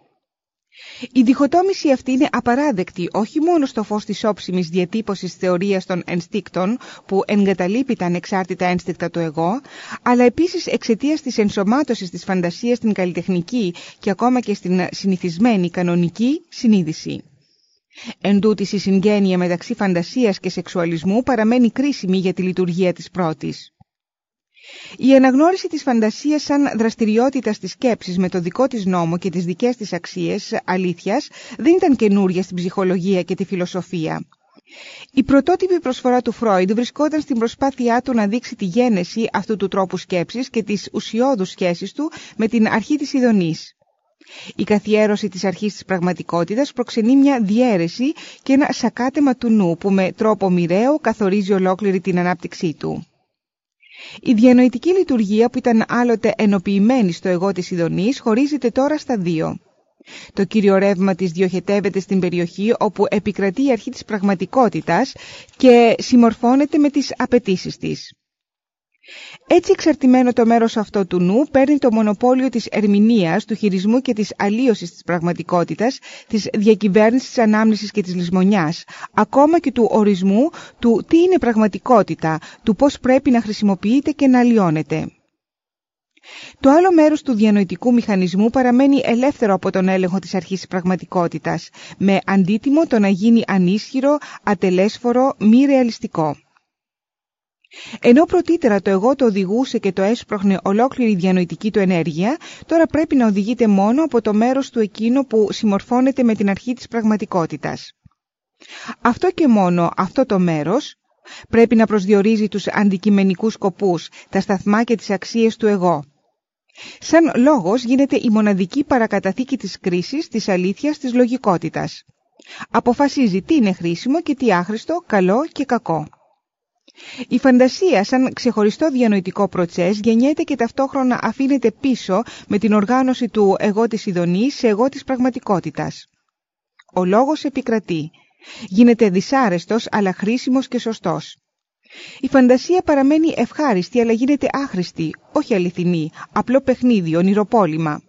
[SPEAKER 1] Η διχοτόμηση αυτή είναι απαράδεκτη όχι μόνο στο φως της όψιμης διατύπωσης θεωρίας των ενστίκτων που εγκαταλείπει τα ανεξάρτητα ένστικτα του εγώ, αλλά επίσης εξαιτίας της ενσωμάτωσης της φαντασίας στην καλλιτεχνική και ακόμα και στην συνηθισμένη κανονική συνείδηση. Εν τούτης η συγγένεια μεταξύ φαντασίας και σεξουαλισμού παραμένει κρίσιμη για τη λειτουργία της πρώτης. Η αναγνώριση της φαντασίας σαν δραστηριότητας της σκέψης με το δικό της νόμο και τις δικές της αξίες αλήθειας δεν ήταν καινούρια στην ψυχολογία και τη φιλοσοφία. Η πρωτότυπη προσφορά του Φρόιντ βρισκόταν στην προσπάθειά του να δείξει τη γένεση αυτού του τρόπου σκέψης και τις ουσιώδους σχέσεις του με την αρχή της ειδονής. Η καθιέρωση της αρχής της πραγματικότητας προξενεί μια διαίρεση και ένα σακάτεμα του νου που με τρόπο μοιραίο καθορίζει ολόκληρη την ανάπτυξή του. Η διανοητική λειτουργία που ήταν άλλοτε ενοποιημένη στο εγώ της Ιδονής χωρίζεται τώρα στα δύο. Το κύριο ρεύμα της διοχετεύεται στην περιοχή όπου επικρατεί η αρχή της πραγματικότητας και συμμορφώνεται με τις απαιτήσεις της. Έτσι εξαρτημένο το μέρος αυτό του νου παίρνει το μονοπόλιο της ερμηνείας, του χειρισμού και της αλλίωσης της πραγματικότητας, της διακυβέρνησης της ανάμνησης και της λησμονιάς, ακόμα και του ορισμού του τι είναι πραγματικότητα, του πώς πρέπει να χρησιμοποιείται και να αλλοιώνεται. Το άλλο μέρος του διανοητικού μηχανισμού παραμένει ελεύθερο από τον έλεγχο της αρχής της πραγματικότητας, με αντίτιμο το να γίνει ανίσχυρο, ατελέσφορο, μη ρεαλιστικό. Ενώ πρωτήτερα το εγώ το οδηγούσε και το έσπροχνε ολόκληρη διανοητική του ενέργεια, τώρα πρέπει να οδηγείται μόνο από το μέρος του εκείνο που συμμορφώνεται με την αρχή της πραγματικότητας. Αυτό και μόνο αυτό το μέρος πρέπει να προσδιορίζει τους αντικειμενικούς σκοπούς, τα σταθμά και τις αξίες του εγώ. Σαν λόγος γίνεται η μοναδική παρακαταθήκη της κρίσης, της αλήθειας, της λογικότητας. Αποφασίζει τι είναι χρήσιμο και τι άχρηστο, καλό και κακό. Η φαντασία σαν ξεχωριστό διανοητικό προτσές γεννιέται και ταυτόχρονα αφήνεται πίσω με την οργάνωση του εγώ της ειδονής σε εγώ της πραγματικότητας. Ο λόγος επικρατεί. Γίνεται δυσάρεστος αλλά χρήσιμος και σωστός. Η φαντασία παραμένει ευχάριστη αλλά γίνεται άχρηστη, όχι αληθινή, απλό παιχνίδι, ονειροπόλημα.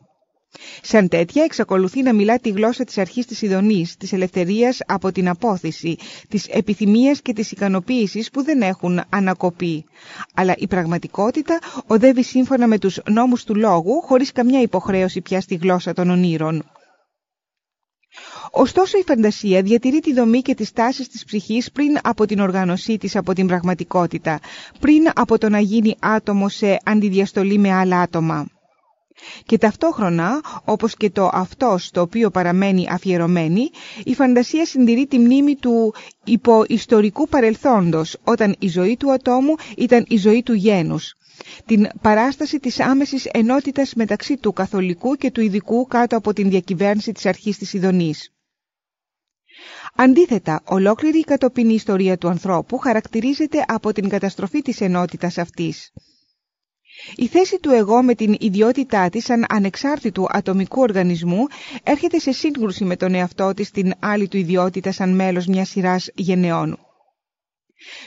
[SPEAKER 1] Σαν τέτοια εξακολουθεί να μιλά τη γλώσσα της αρχής της ειδονής, της ελευθερίας από την απόθεση, της επιθυμίας και της ικανοποίησης που δεν έχουν ανακοπεί. Αλλά η πραγματικότητα οδεύει σύμφωνα με τους νόμους του λόγου, χωρίς καμιά υποχρέωση πια στη γλώσσα των ονείρων. Ωστόσο η φαντασία διατηρεί τη δομή και τις τάσεις της ψυχής πριν από την οργάνωσή της από την πραγματικότητα, πριν από το να γίνει άτομο σε αντιδιαστολή με άλλα άτομα. Και ταυτόχρονα, όπως και το αυτός στο οποίο παραμένει αφιερωμένη, η φαντασία συντηρεί τη μνήμη του υποϊστορικού παρελθόντος, όταν η ζωή του ατόμου ήταν η ζωή του γένους. Την παράσταση της άμεσης ενότητας μεταξύ του καθολικού και του ειδικού κάτω από την διακυβέρνηση της αρχής της Ιδονής. Αντίθετα, ολόκληρη η κατοπινή ιστορία του ανθρώπου χαρακτηρίζεται από την καταστροφή της ενότητας αυτής. Η θέση του εγώ με την ιδιότητά της σαν ανεξάρτητου ατομικού οργανισμού έρχεται σε σύγκρουση με τον εαυτό της την άλλη του ιδιότητα σαν μέλος μιας σειράς γενεών.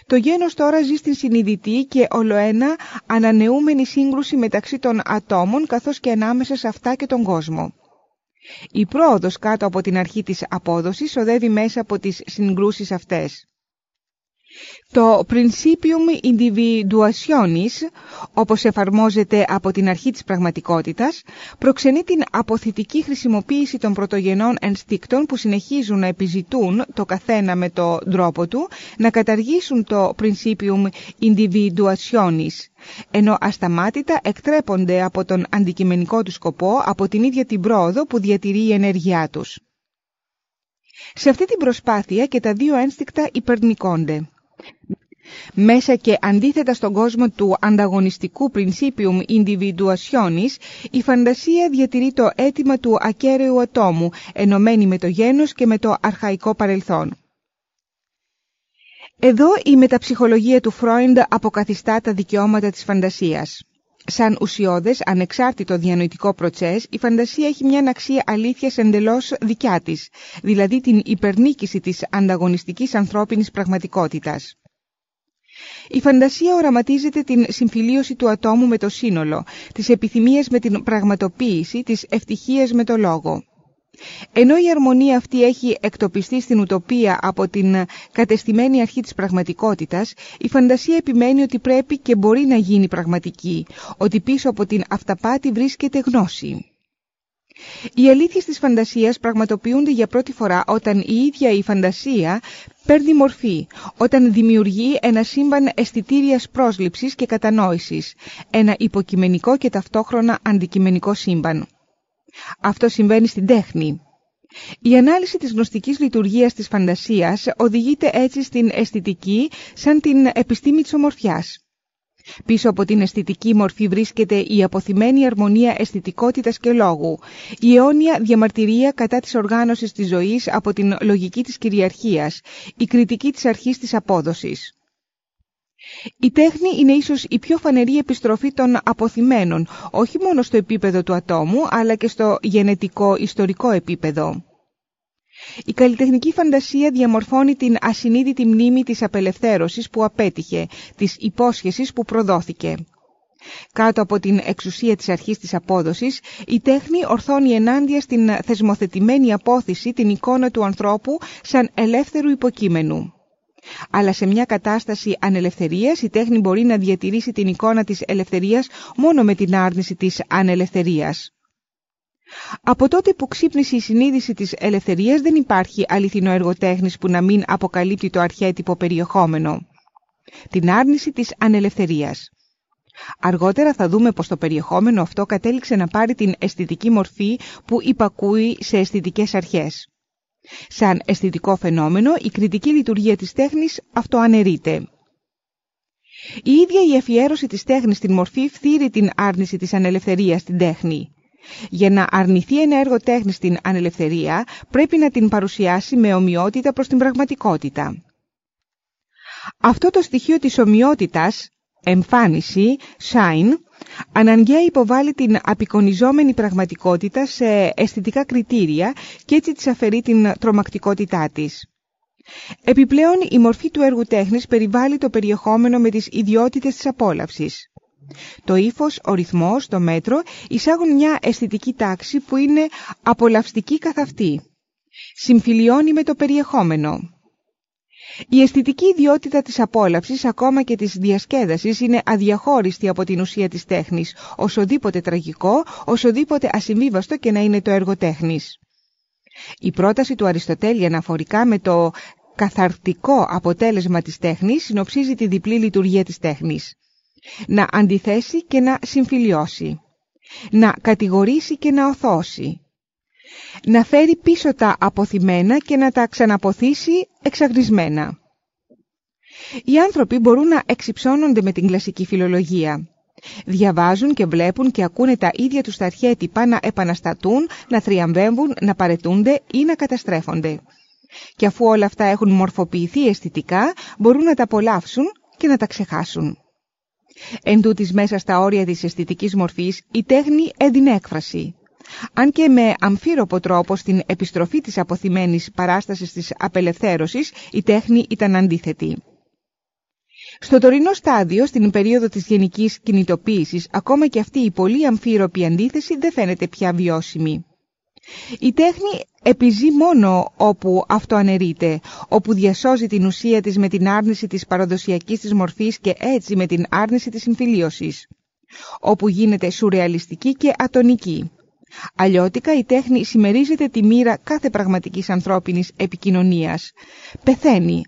[SPEAKER 1] Το γένος τώρα ζει στην συνειδητή και ολοένα ανανεούμενη σύγκρουση μεταξύ των ατόμων καθώς και ανάμεσα σε αυτά και τον κόσμο. Η πρόοδος κάτω από την αρχή της απόδοσης οδεύει μέσα από τις συγκρούσεις αυτές. Το Principium Individuationis, όπως εφαρμόζεται από την αρχή της πραγματικότητας, προξενεί την αποθητική χρησιμοποίηση των πρωτογενών ενστίκτων που συνεχίζουν να επιζητούν το καθένα με το τρόπο του να καταργήσουν το Principium Individuationis, ενώ ασταμάτητα εκτρέπονται από τον αντικειμενικό τους σκοπό από την ίδια την πρόοδο που διατηρεί η ενέργειά τους. Σε αυτή την προσπάθεια και τα δύο ένστικτα υπερνικώνται. Μέσα και αντίθετα στον κόσμο του ανταγωνιστικού principium individuationis, η φαντασία διατηρεί το αίτημα του ακέραίου ατόμου, ενωμένη με το γένος και με το αρχαϊκό παρελθόν. Εδώ η μεταψυχολογία του Φρόιντ αποκαθιστά τα δικαιώματα της φαντασίας. Σαν ουσιώδες, ανεξάρτητο διανοητικό προτσές, η φαντασία έχει μια αξία αλήθειας εντελώς δικιά της, δηλαδή την υπερνίκηση της ανταγωνιστικής ανθρώπινης πραγματικότητας. Η φαντασία οραματίζεται την συμφιλίωση του ατόμου με το σύνολο, τις επιθυμίες με την πραγματοποίηση, τις ευτυχίες με το λόγο. Ενώ η αρμονία αυτή έχει εκτοπιστεί στην ουτοπία από την κατεστημένη αρχή της πραγματικότητας, η φαντασία επιμένει ότι πρέπει και μπορεί να γίνει πραγματική, ότι πίσω από την αυταπάτη βρίσκεται γνώση. Οι αλήθειες της φαντασίας πραγματοποιούνται για πρώτη φορά όταν η ίδια η φαντασία παίρνει μορφή, όταν δημιουργεί ένα σύμπαν αισθητήριας πρόσληψης και κατανόησης, ένα υποκειμενικό και ταυτόχρονα αντικειμενικό σύμπαν. Αυτό συμβαίνει στην τέχνη. Η ανάλυση της γνωστικής λειτουργίας της φαντασίας οδηγείται έτσι στην αισθητική σαν την επιστήμη της ομορφιάς. Πίσω από την αισθητική μορφή βρίσκεται η αποθυμένη αρμονία αισθητικότητας και λόγου, η αιώνια διαμαρτυρία κατά της οργάνωσης της ζωής από την λογική της κυριαρχίας, η κριτική της αρχής της απόδοσης. Η τέχνη είναι ίσως η πιο φανερή επιστροφή των αποθυμένων, όχι μόνο στο επίπεδο του ατόμου, αλλά και στο γενετικό ιστορικό επίπεδο. Η καλλιτεχνική φαντασία διαμορφώνει την ασυνείδητη μνήμη της απελευθέρωσης που απέτυχε, της υπόσχεσης που προδόθηκε. Κάτω από την εξουσία της αρχής της απόδοσης, η τέχνη ορθώνει ενάντια στην θεσμοθετημένη απόθεση την εικόνα του ανθρώπου σαν ελεύθερου υποκείμενου. Αλλά σε μια κατάσταση ανελευθερίας η τέχνη μπορεί να διατηρήσει την εικόνα της ελευθερίας μόνο με την άρνηση της ανελευθερίας. Από τότε που ξύπνησε η συνείδηση της ελευθερίας δεν υπάρχει αληθινό έργο τέχνης που να μην αποκαλύπτει το αρχέτυπο περιεχόμενο. Την άρνηση της ανελευθερίας. Αργότερα θα δούμε πως το περιεχόμενο αυτό κατέληξε να πάρει την αισθητική μορφή που υπακούει σε αισθητικές αρχές. Σαν αισθητικό φαινόμενο, η κριτική λειτουργία της τέχνης αυτό αναιρείται. Η ίδια η αφιέρωση της τέχνης στην μορφή φθείρει την άρνηση της ανελευθερίας στην τέχνη. Για να αρνηθεί ένα έργο τέχνης στην ανελευθερία, πρέπει να την παρουσιάσει με ομοιότητα προς την πραγματικότητα. Αυτό το στοιχείο της ομοιότητας, εμφάνιση, shine, αναγκαία υποβάλλει την απεικονιζόμενη πραγματικότητα σε αισθητικά κριτήρια και έτσι της αφαιρεί την τρομακτικότητά της. Επιπλέον, η μορφή του έργου τέχνης περιβάλλει το περιεχόμενο με τις ιδιότητες της απόλαυσης. Το ύφος, ο ρυθμός, το μέτρο εισάγουν μια αισθητική τάξη που είναι απολαυστική καθ' αυτή. Συμφιλιώνει με το περιεχόμενο. Η αισθητική ιδιότητα της απόλαυσης ακόμα και της διασκέδασης είναι αδιαχώριστη από την ουσία της τέχνης, οσοδήποτε τραγικό, οσοδήποτε ασυμβίβαστο και να είναι το έργο τέχνης. Η πρόταση του Αριστοτέλη αναφορικά με το καθαρτικό αποτέλεσμα της τέχνης συνοψίζει τη διπλή λειτουργία της τέχνης. Να αντιθέσει και να συμφιλιώσει. Να κατηγορήσει και να οθώσει. Να φέρει πίσω τα αποθυμένα και να τα ξαναποθήσει εξαγρισμένα. Οι άνθρωποι μπορούν να εξυψώνονται με την κλασική φιλολογία. Διαβάζουν και βλέπουν και ακούνε τα ίδια τους τα αρχέτυπα να επαναστατούν, να θριαμβεύουν, να παρετούνται ή να καταστρέφονται. Και αφού όλα αυτά έχουν μορφοποιηθεί αισθητικά, μπορούν να τα απολαύσουν και να τα ξεχάσουν. Εν τούτης μέσα στα όρια της αισθητικής μορφής, η τέχνη έδινε έκφραση. Αν και με αμφίροπο τρόπο στην επιστροφή της αποθυμένης παράστασης της απελευθέρωσης, η τέχνη ήταν αντίθετη. Στο τωρινό στάδιο, στην περίοδο της γενικής κινητοποίησης, ακόμα και αυτή η πολύ αμφίροπη αντίθεση δεν φαίνεται πια βιώσιμη. Η τέχνη επιζεί μόνο όπου αυτό αναιρείται, όπου διασώζει την ουσία της με την άρνηση της παραδοσιακής της μορφής και έτσι με την άρνηση της συμφιλίωσης, όπου γίνεται σουρεαλιστική και ατονική. Αλλιώτικα η τέχνη συμμερίζεται τη μοίρα κάθε πραγματικής ανθρώπινης επικοινωνίας. Πεθαίνει.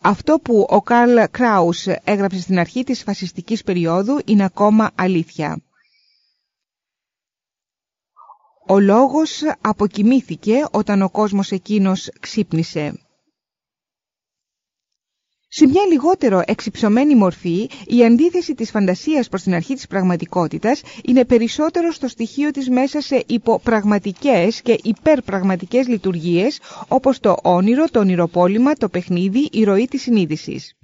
[SPEAKER 1] Αυτό που ο Καρλ Κράους έγραψε στην αρχή της φασιστικής περίοδου είναι ακόμα αλήθεια. Ο λόγος αποκοιμήθηκε όταν ο κόσμος εκείνος ξύπνησε. Σε μια λιγότερο εξυψωμένη μορφή, η αντίθεση της φαντασίας προς την αρχή της πραγματικότητας είναι περισσότερο στο στοιχείο της μέσα σε υποπραγματικές και υπερπραγματικές λειτουργίες, όπως το όνειρο, το ονειροπόλημα, το παιχνίδι, η ροή της συνείδησης.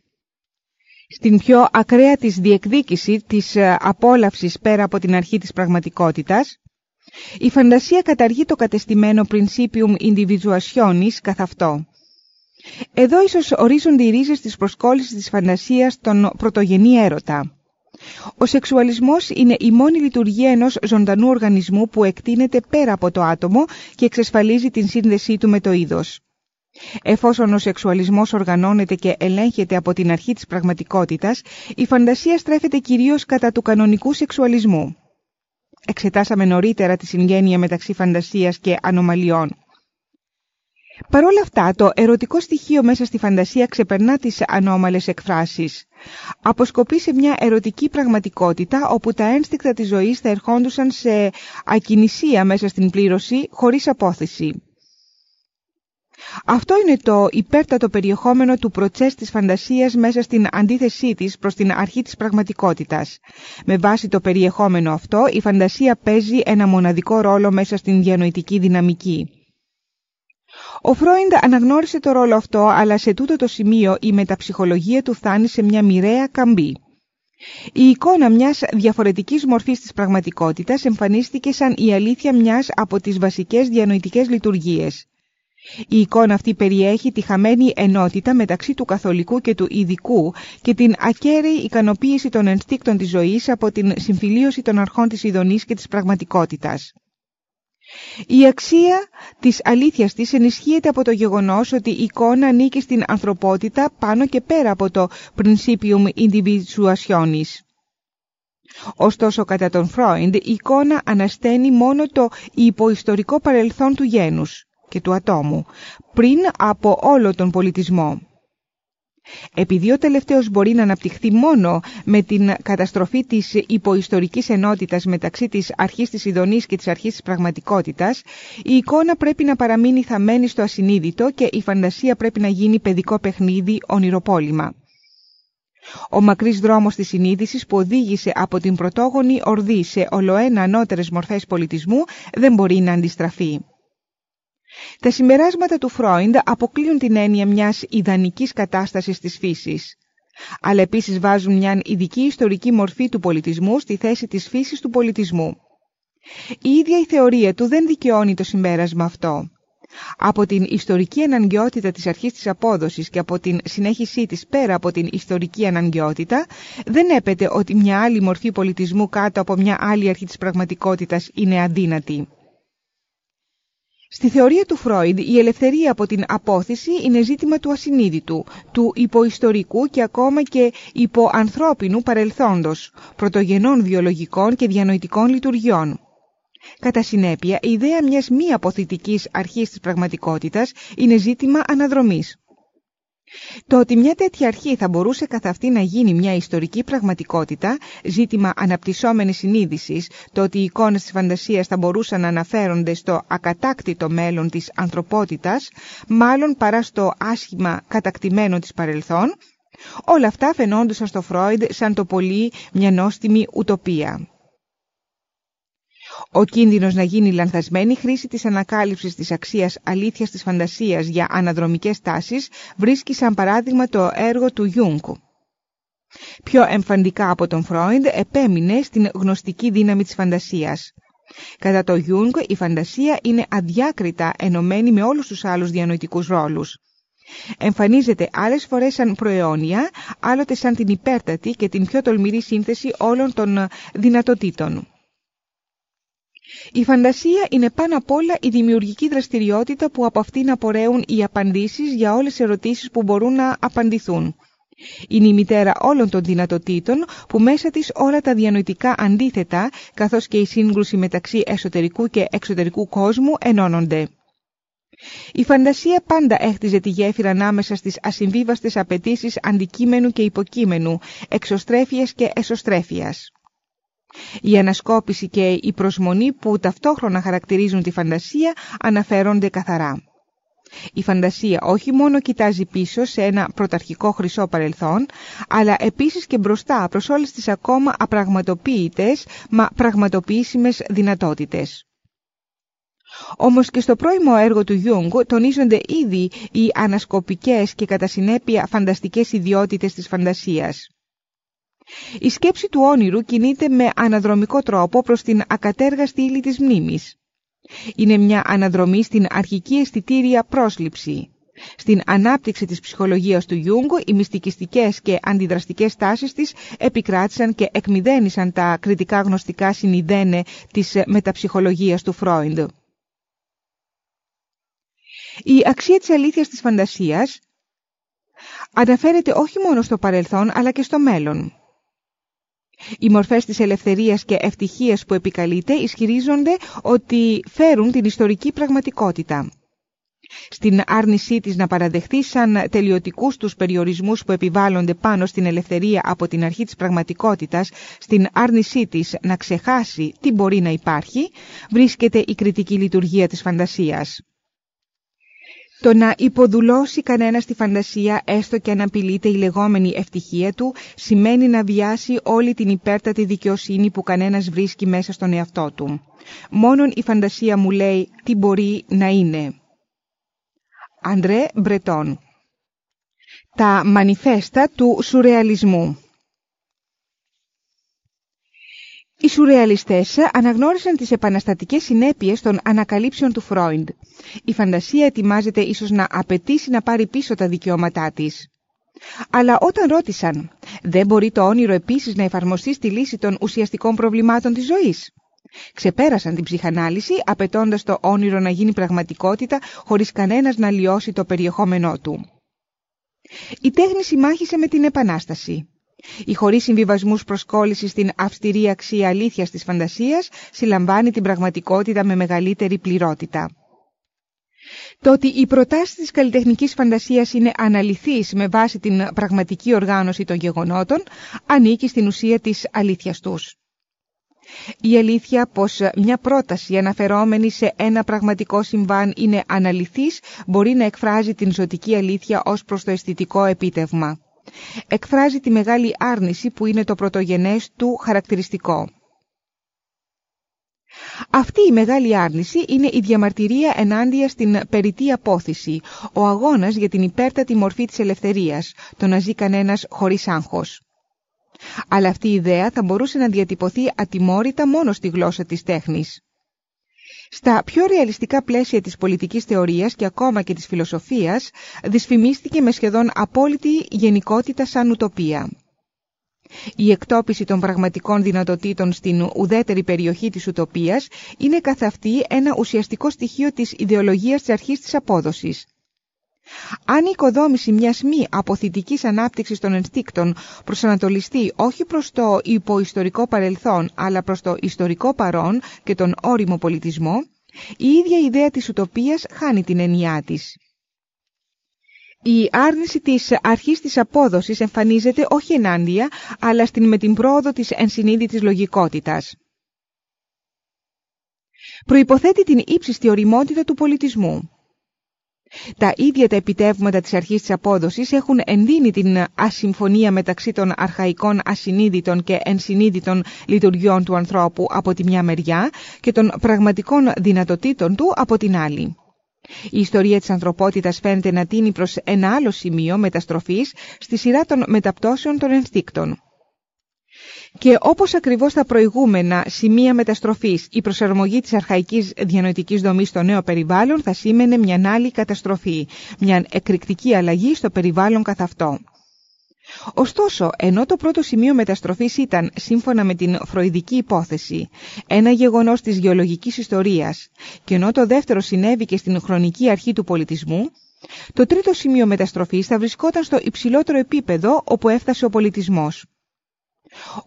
[SPEAKER 1] Στην πιο ακραία της διεκδίκηση της ε, απόλαυσης πέρα από την αρχή της πραγματικότητας, η φαντασία καταργεί το κατεστημένο principium individuationis καθ' αυτό. Εδώ ίσως ορίζονται οι ρίζες της προσκόλλησης της φαντασίας στον πρωτογενή έρωτα. Ο σεξουαλισμός είναι η μόνη λειτουργία ενός ζωντανού οργανισμού που εκτείνεται πέρα από το άτομο και εξασφαλίζει την σύνδεσή του με το είδος. Εφόσον ο σεξουαλισμός οργανώνεται και ελέγχεται από την αρχή της πραγματικότητας, η φαντασία στρέφεται κυρίως κατά του κανονικού σεξουαλισμού. Εξετάσαμε νωρίτερα τη συγγένεια μεταξύ φαντασίας και ανομαλιών. Παρ' όλα αυτά, το ερωτικό στοιχείο μέσα στη φαντασία ξεπερνά τις ανώμαλες εκφράσεις. Αποσκοπεί σε μια ερωτική πραγματικότητα όπου τα ένστικτα της ζωής θα ερχόντουσαν σε ακινησία μέσα στην πλήρωση χωρίς απόθεση. Αυτό είναι το υπέρτατο περιεχόμενο του προτσές της φαντασίας μέσα στην αντίθεσή της προς την αρχή της πραγματικότητας. Με βάση το περιεχόμενο αυτό, η φαντασία παίζει ένα μοναδικό ρόλο μέσα στην διανοητική δυναμική. Ο Φρόιντ αναγνώρισε το ρόλο αυτό, αλλά σε τούτο το σημείο η μεταψυχολογία του φτάνει σε μια μοιραία καμπή. Η εικόνα μιας διαφορετικής μορφής της πραγματικότητας εμφανίστηκε σαν η αλήθεια μιας από τις βασικές διανοητικές λειτουργίες. Η εικόνα αυτή περιέχει τη χαμένη ενότητα μεταξύ του καθολικού και του ειδικού και την ακέραιη ικανοποίηση των ενστίκτων της ζωής από την συμφιλίωση των αρχών της ειδονής και της πραγματικότητας. Η αξία της αλήθειας της ενισχύεται από το γεγονός ότι η εικόνα ανήκει στην ανθρωπότητα πάνω και πέρα από το principium individuationis. Ωστόσο, κατά τον Φρόιντ, η εικόνα ανασταίνει μόνο το υποϊστορικό παρελθόν του γένους και του ατόμου, πριν από όλο τον πολιτισμό. Επειδή ο τελευταίος μπορεί να αναπτυχθεί μόνο με την καταστροφή της υποϊστορικής ενότητας μεταξύ της αρχής της ειδονής και της αρχής της πραγματικότητας, η εικόνα πρέπει να παραμείνει θαμένη στο ασυνείδητο και η φαντασία πρέπει να γίνει παιδικό παιχνίδι ονειροπόλημα. Ο μακρύς δρόμος της συνείδησης που οδήγησε από την πρωτόγονη ορδή σε ολοένα ανώτερες μορφές πολιτισμού δεν μπορεί να αντιστραφεί. Τα συμπεράσματα του Φρόιντ αποκλείουν την έννοια μιας ιδανικής κατάστασης της φύσης, αλλά επίσης βάζουν μια ειδική ιστορική μορφή του πολιτισμού στη θέση της φύσης του πολιτισμού. Η ίδια η θεωρία του δεν δικαιώνει το συμπέρασμα αυτό. Από την ιστορική αναγκαιότητα της αρχής της απόδοσης και από την συνέχισή της πέρα από την ιστορική αναγκαιότητα, δεν έπεται ότι μια άλλη μορφή πολιτισμού κάτω από μια άλλη αρχή της πραγματικότητας είναι αδύνατη. Στη θεωρία του Φρόιντ, η ελευθερία από την απόθεση είναι ζήτημα του ασυνείδητου, του υποϊστορικού και ακόμα και υποανθρώπινου παρελθόντος, πρωτογενών βιολογικών και διανοητικών λειτουργιών. Κατά συνέπεια, η ιδέα μιας μη αποθητικής αρχής της πραγματικότητας είναι ζήτημα αναδρομής. Το ότι μια τέτοια αρχή θα μπορούσε καθ' αυτή να γίνει μια ιστορική πραγματικότητα, ζήτημα αναπτυσσόμενης συνείδησης, το ότι οι εικόνες της φαντασίας θα μπορούσαν να αναφέρονται στο ακατάκτητο μέλλον της ανθρωπότητας, μάλλον παρά στο άσχημα κατακτημένο της παρελθόν, όλα αυτά φαινόντουσαν στο Φρόιντ σαν το πολύ μια νόστιμη ουτοπία. Ο κίνδυνος να γίνει λανθασμένη χρήση της ανακάλυψης της αξίας αλήθειας της φαντασίας για αναδρομικές τάσεις βρίσκει σαν παράδειγμα το έργο του Γιουνγκ. Πιο εμφαντικά από τον Φρόιντ επέμεινε στην γνωστική δύναμη της φαντασίας. Κατά το Γιουνγκ η φαντασία είναι αδιάκριτα ενωμένη με όλους τους άλλους διανοητικούς ρόλους. Εμφανίζεται άλλες φορές σαν προαιώνια, άλλοτε σαν την υπέρτατη και την πιο τολμηρή σύνθεση όλων των δυνατοτήτων. Η φαντασία είναι πάνω απ' όλα η δημιουργική δραστηριότητα που από αυτήν απορρέουν οι απαντήσεις για όλες τις ερωτήσεις που μπορούν να απαντηθούν. Είναι η μητέρα όλων των δυνατοτήτων που μέσα της όλα τα διανοητικά αντίθετα καθώς και η σύγκρουση μεταξύ εσωτερικού και εξωτερικού κόσμου ενώνονται. Η φαντασία πάντα έχτιζε τη γέφυρα ανάμεσα στις ασυμβίβαστες απαιτήσεις αντικείμενου και υποκείμενου, εξωστρέφειας και εσωστρέφειας. Η ανασκόπηση και η προσμονή που ταυτόχρονα χαρακτηρίζουν τη φαντασία αναφέρονται καθαρά. Η φαντασία όχι μόνο κοιτάζει πίσω σε ένα πρωταρχικό χρυσό παρελθόν, αλλά επίσης και μπροστά προς όλες τις ακόμα απραγματοποίητες, μα πραγματοποιήσιμες δυνατότητες. Όμως και στο πρώιμο έργο του Γιουνγκ τονίζονται ήδη οι ανασκοπικές και κατά συνέπεια φανταστικές ιδιότητες της φαντασίας. Η σκέψη του όνειρου κινείται με αναδρομικό τρόπο προς την ακατέργαστη ύλη της μνήμης. Είναι μια αναδρομή στην αρχική αισθητήρια πρόσληψη. Στην ανάπτυξη της ψυχολογίας του Ιούγκο, οι μυστικιστικές και αντιδραστικές τάσεις της επικράτησαν και εκμυδένισαν τα κριτικά γνωστικά συνειδένε της μεταψυχολογίας του Φρόιντ. Η αξία της αλήθειας της φαντασίας αναφέρεται όχι μόνο στο παρελθόν αλλά και στο μέλλον. Οι μορφές της ελευθερίας και ευτυχίας που επικαλείται ισχυρίζονται ότι φέρουν την ιστορική πραγματικότητα. Στην άρνησή της να παραδεχθεί σαν τελειωτικούς τους περιορισμούς που επιβάλλονται πάνω στην ελευθερία από την αρχή της πραγματικότητας, στην άρνησή της να ξεχάσει τι μπορεί να υπάρχει, βρίσκεται η κριτική λειτουργία της φαντασίας. Το να υποδουλώσει κανένας τη φαντασία, έστω και αν απειλείται η λεγόμενη ευτυχία του, σημαίνει να βιάσει όλη την υπέρτατη δικαιοσύνη που κανένας βρίσκει μέσα στον εαυτό του. Μόνον η φαντασία μου λέει τι μπορεί να είναι. Αντρέ Μπρετόν Τα μανιφέστα του σουρεαλισμού Οι σουρεαλιστές αναγνώρισαν τις επαναστατικές συνέπειες των ανακαλύψεων του Φρόιντ. Η φαντασία ετοιμάζεται ίσως να απαιτήσει να πάρει πίσω τα δικαιώματά της. Αλλά όταν ρώτησαν, δεν μπορεί το όνειρο επίσης να εφαρμοστεί στη λύση των ουσιαστικών προβλημάτων της ζωής; Ξεπέρασαν την ψυχανάλυση, απαιτώντας το όνειρο να γίνει πραγματικότητα χωρίς κανένας να λιώσει το περιεχόμενό του. Η τέχνη συμμάχησε με την Επανάσταση. Η χωρίς συμβιβασμούς προσκόλληση στην αυστηρή αξία αλήθειας της φαντασίας συλλαμβάνει την πραγματικότητα με μεγαλύτερη πληρότητα. Το ότι οι προτάσεις της καλλιτεχνικής φαντασίας είναι αναλυθείς με βάση την πραγματική οργάνωση των γεγονότων ανήκει στην ουσία της αλήθειας τους. Η αλήθεια πως μια πρόταση αναφερόμενη σε ένα πραγματικό συμβάν είναι αναλυθής μπορεί να εκφράζει την ζωτική αλήθεια ως προς το αισθητικό επίτευγμα εκφράζει τη μεγάλη άρνηση που είναι το πρωτογενές του χαρακτηριστικό. Αυτή η μεγάλη άρνηση είναι η διαμαρτυρία ενάντια στην περιττή απόθεση, ο αγώνας για την υπέρτατη μορφή της ελευθερίας, το να ζει κανένας χωρίς άγχος. Αλλά αυτή η ιδέα θα μπορούσε να διατυπωθεί ατιμόρυτα μόνο στη γλώσσα της τέχνης. Στα πιο ρεαλιστικά πλαίσια της πολιτικής θεωρίας και ακόμα και της φιλοσοφίας δυσφημίστηκε με σχεδόν απόλυτη γενικότητα σαν ουτοπία. Η εκτόπιση των πραγματικών δυνατοτήτων στην ουδέτερη περιοχή της ουτοπίας είναι καθ' αυτή ένα ουσιαστικό στοιχείο της ιδεολογίας της αρχής της απόδοσης. Αν η οικοδόμηση μιας μη αποθητικής ανάπτυξης των ενστίκτων προσανατολιστεί όχι προς το υποϊστορικό παρελθόν αλλά προς το ιστορικό παρόν και τον όριμο πολιτισμό, η ίδια ιδέα της ουτοπίας χάνει την εννοιά της. Η άρνηση της αρχής της απόδοσης εμφανίζεται όχι ενάντια, αλλά στην με την πρόοδο της ενσυνείδητης λογικότητας. Προϋποθέτει την ύψιστη οριμότητα του πολιτισμού. Τα ίδια τα επιτεύγματα της αρχής της απόδοσης έχουν ενδύνει την ασυμφωνία μεταξύ των αρχαϊκών ασυνείδητων και ενσυνείδητων λειτουργιών του ανθρώπου από τη μια μεριά και των πραγματικών δυνατοτήτων του από την άλλη. Η ιστορία της ανθρωπότητας φαίνεται να τίνει προς ένα άλλο σημείο μεταστροφής στη σειρά των μεταπτώσεων των ενστίκτων. Και όπως ακριβώς τα προηγούμενα σημεία μεταστροφής, η προσαρμογή της αρχαϊκής διανοητικής δομής στο νέο περιβάλλον θα σήμαινε μια άλλη καταστροφή, μια εκρηκτική αλλαγή στο περιβάλλον καθ' αυτό. Ωστόσο, ενώ το πρώτο σημείο μεταστροφής ήταν, σύμφωνα με την φροηδική υπόθεση, ένα γεγονός της γεωλογικής ιστορίας και ενώ το δεύτερο συνέβη και στην χρονική αρχή του πολιτισμού, το τρίτο σημείο μεταστροφής θα βρισκόταν στο υψηλότερο επίπεδο όπου έφτασε ο πολιτισμός.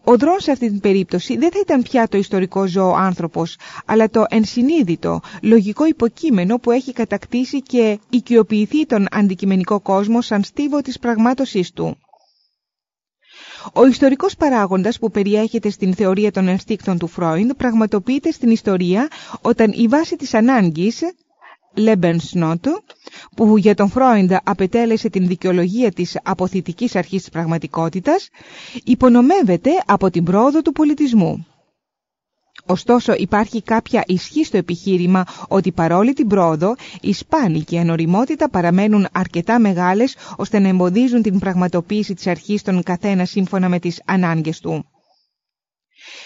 [SPEAKER 1] Ο δρόμος σε αυτή την περίπτωση δεν θα ήταν πια το ιστορικό ζώο άνθρωπος, αλλά το ενσυνείδητο, λογικό υποκείμενο που έχει κατακτήσει και οικειοποιηθεί τον αντικειμενικό κόσμο σαν στίβο της πραγμάτωσής του. Ο ιστορικός παράγοντας που περιέχεται στην θεωρία των ενστίκτων του Φρόιντ πραγματοποιείται στην ιστορία όταν η βάση της ανάγκης, Lebensnot, που για τον Φρόιντ απετέλεσε την δικαιολογία της αποθητικής αρχής της πραγματικότητας, υπονομεύεται από την πρόοδο του πολιτισμού. Ωστόσο υπάρχει κάποια ισχύ στο επιχείρημα ότι παρόλη την πρόοδο, οι σπάνοι και η ανοριμότητα παραμένουν αρκετά μεγάλες ώστε να εμποδίζουν την πραγματοποίηση της αρχής των καθένα σύμφωνα με τις ανάγκες του.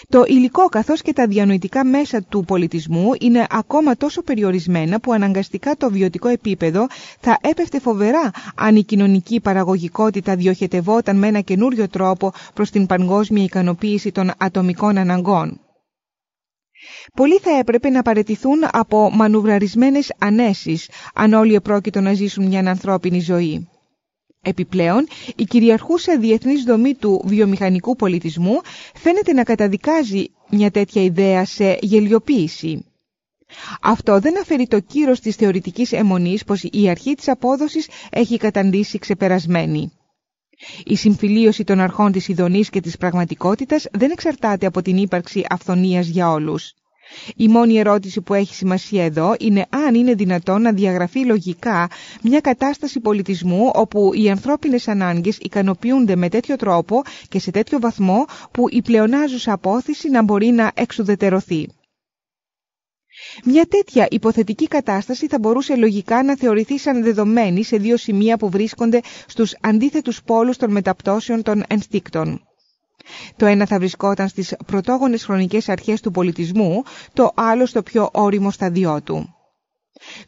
[SPEAKER 1] Το υλικό καθώς και τα διανοητικά μέσα του πολιτισμού είναι ακόμα τόσο περιορισμένα που αναγκαστικά το βιωτικό επίπεδο θα έπεφτε φοβερά αν η κοινωνική παραγωγικότητα διοχετευόταν με ένα καινούριο τρόπο προς την παγκόσμια ικανοποίηση των ατομικών αναγκών. Πολλοί θα έπρεπε να παρετηθούν από μανουβραρισμένες ανέσεις αν όλοι επρόκειτο να ζήσουν μια ανθρώπινη ζωή. Επιπλέον, η κυριαρχούσα διεθνής δομή του βιομηχανικού πολιτισμού φαίνεται να καταδικάζει μια τέτοια ιδέα σε γελιοποίηση. Αυτό δεν αφαιρεί το κύρος της θεωρητικής αιμονής πως η αρχή της απόδοσης έχει καταντήσει ξεπερασμένη. Η συμφιλίωση των αρχών της ειδονής και της πραγματικότητας δεν εξαρτάται από την ύπαρξη αυθονίας για όλους. Η μόνη ερώτηση που έχει σημασία εδώ είναι αν είναι δυνατόν να διαγραφεί λογικά μια κατάσταση πολιτισμού όπου οι ανθρώπινες ανάγκες ικανοποιούνται με τέτοιο τρόπο και σε τέτοιο βαθμό που η πλεονάζουσα απόθεση να μπορεί να εξουδετερωθεί. Μια τέτοια υποθετική κατάσταση θα μπορούσε λογικά να θεωρηθεί σαν δεδομένη σε δύο σημεία που βρίσκονται στους αντίθετους πόλους των μεταπτώσεων των ενστίκτων. Το ένα θα βρισκόταν στις πρωτόγονες χρονικές αρχές του πολιτισμού, το άλλο στο πιο όριμο σταδιό του.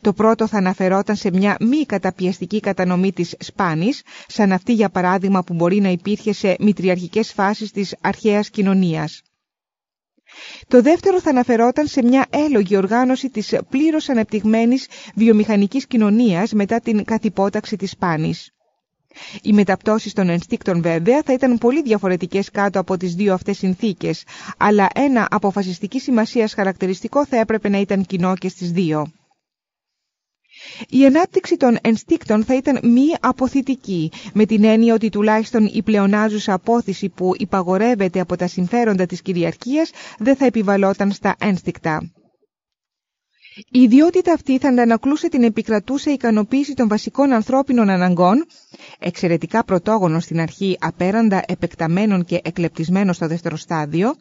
[SPEAKER 1] Το πρώτο θα αναφερόταν σε μια μη καταπιεστική κατανομή της σπάνης, σαν αυτή για παράδειγμα που μπορεί να υπήρχε σε μητριαρχικές φάσεις της αρχαίας κοινωνίας. Το δεύτερο θα αναφερόταν σε μια έλογη οργάνωση της πλήρως ανεπτυγμένης βιομηχανικής κοινωνίας μετά την καθυπόταξη της σπάνης. Οι μεταπτώσεις των ενστίκτων βέβαια θα ήταν πολύ διαφορετικές κάτω από τις δύο αυτές συνθήκες, αλλά ένα αποφασιστική σημασίας χαρακτηριστικό θα έπρεπε να ήταν κοινό και στις δύο. Η ανάπτυξη των ενστίκτων θα ήταν μη αποθητική, με την έννοια ότι τουλάχιστον η πλεονάζουσα απόθεση που υπαγορεύεται από τα συμφέροντα της κυριαρχίας δεν θα επιβαλόταν στα ένστικτα. Η ιδιότητα αυτή θα αντανακλούσε την επικρατούσα ικανοποίηση των βασικών ανθρώπινων αναγκών, εξαιρετικά πρωτόγονο στην αρχή απέραντα επεκταμένων και εκλεπτισμένων στο δεύτερο στάδιο,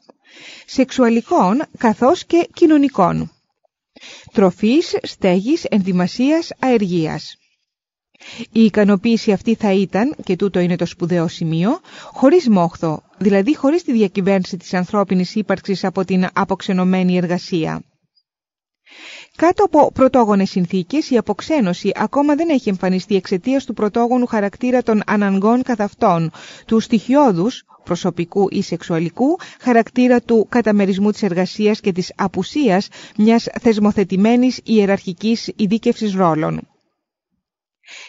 [SPEAKER 1] σεξουαλικών καθώς και κοινωνικών, τροφής, στέγης, ενδυμασίας, αεργίας. Η ικανοποίηση αυτή θα ήταν, και τούτο είναι το σπουδαίο σημείο, χωρίς μόχθο, δηλαδή χωρίς τη διακυβέρνηση της ανθρώπινης ύπαρξης από την αποξενωμένη εργασία. Κάτω από πρωτόγονες συνθήκες, η αποξένωση ακόμα δεν έχει εμφανιστεί εξαιτίας του πρωτόγονου χαρακτήρα των αναγκών καθ' αυτών, του στοιχειώδους, προσωπικού ή σεξουαλικού, χαρακτήρα του καταμερισμού της εργασίας και της απουσίας μιας θεσμοθετημένης ιεραρχικής ειδίκευσης ρόλων.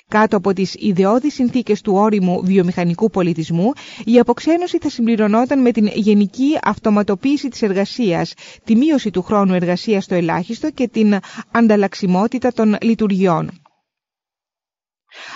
[SPEAKER 1] Κάτω από τις ιδεώδεις συνθήκες του όριμου βιομηχανικού πολιτισμού, η αποξένωση θα συμπληρωνόταν με την γενική αυτοματοποίηση της εργασίας, τη μείωση του χρόνου εργασίας στο ελάχιστο και την ανταλλαξιμότητα των λειτουργιών.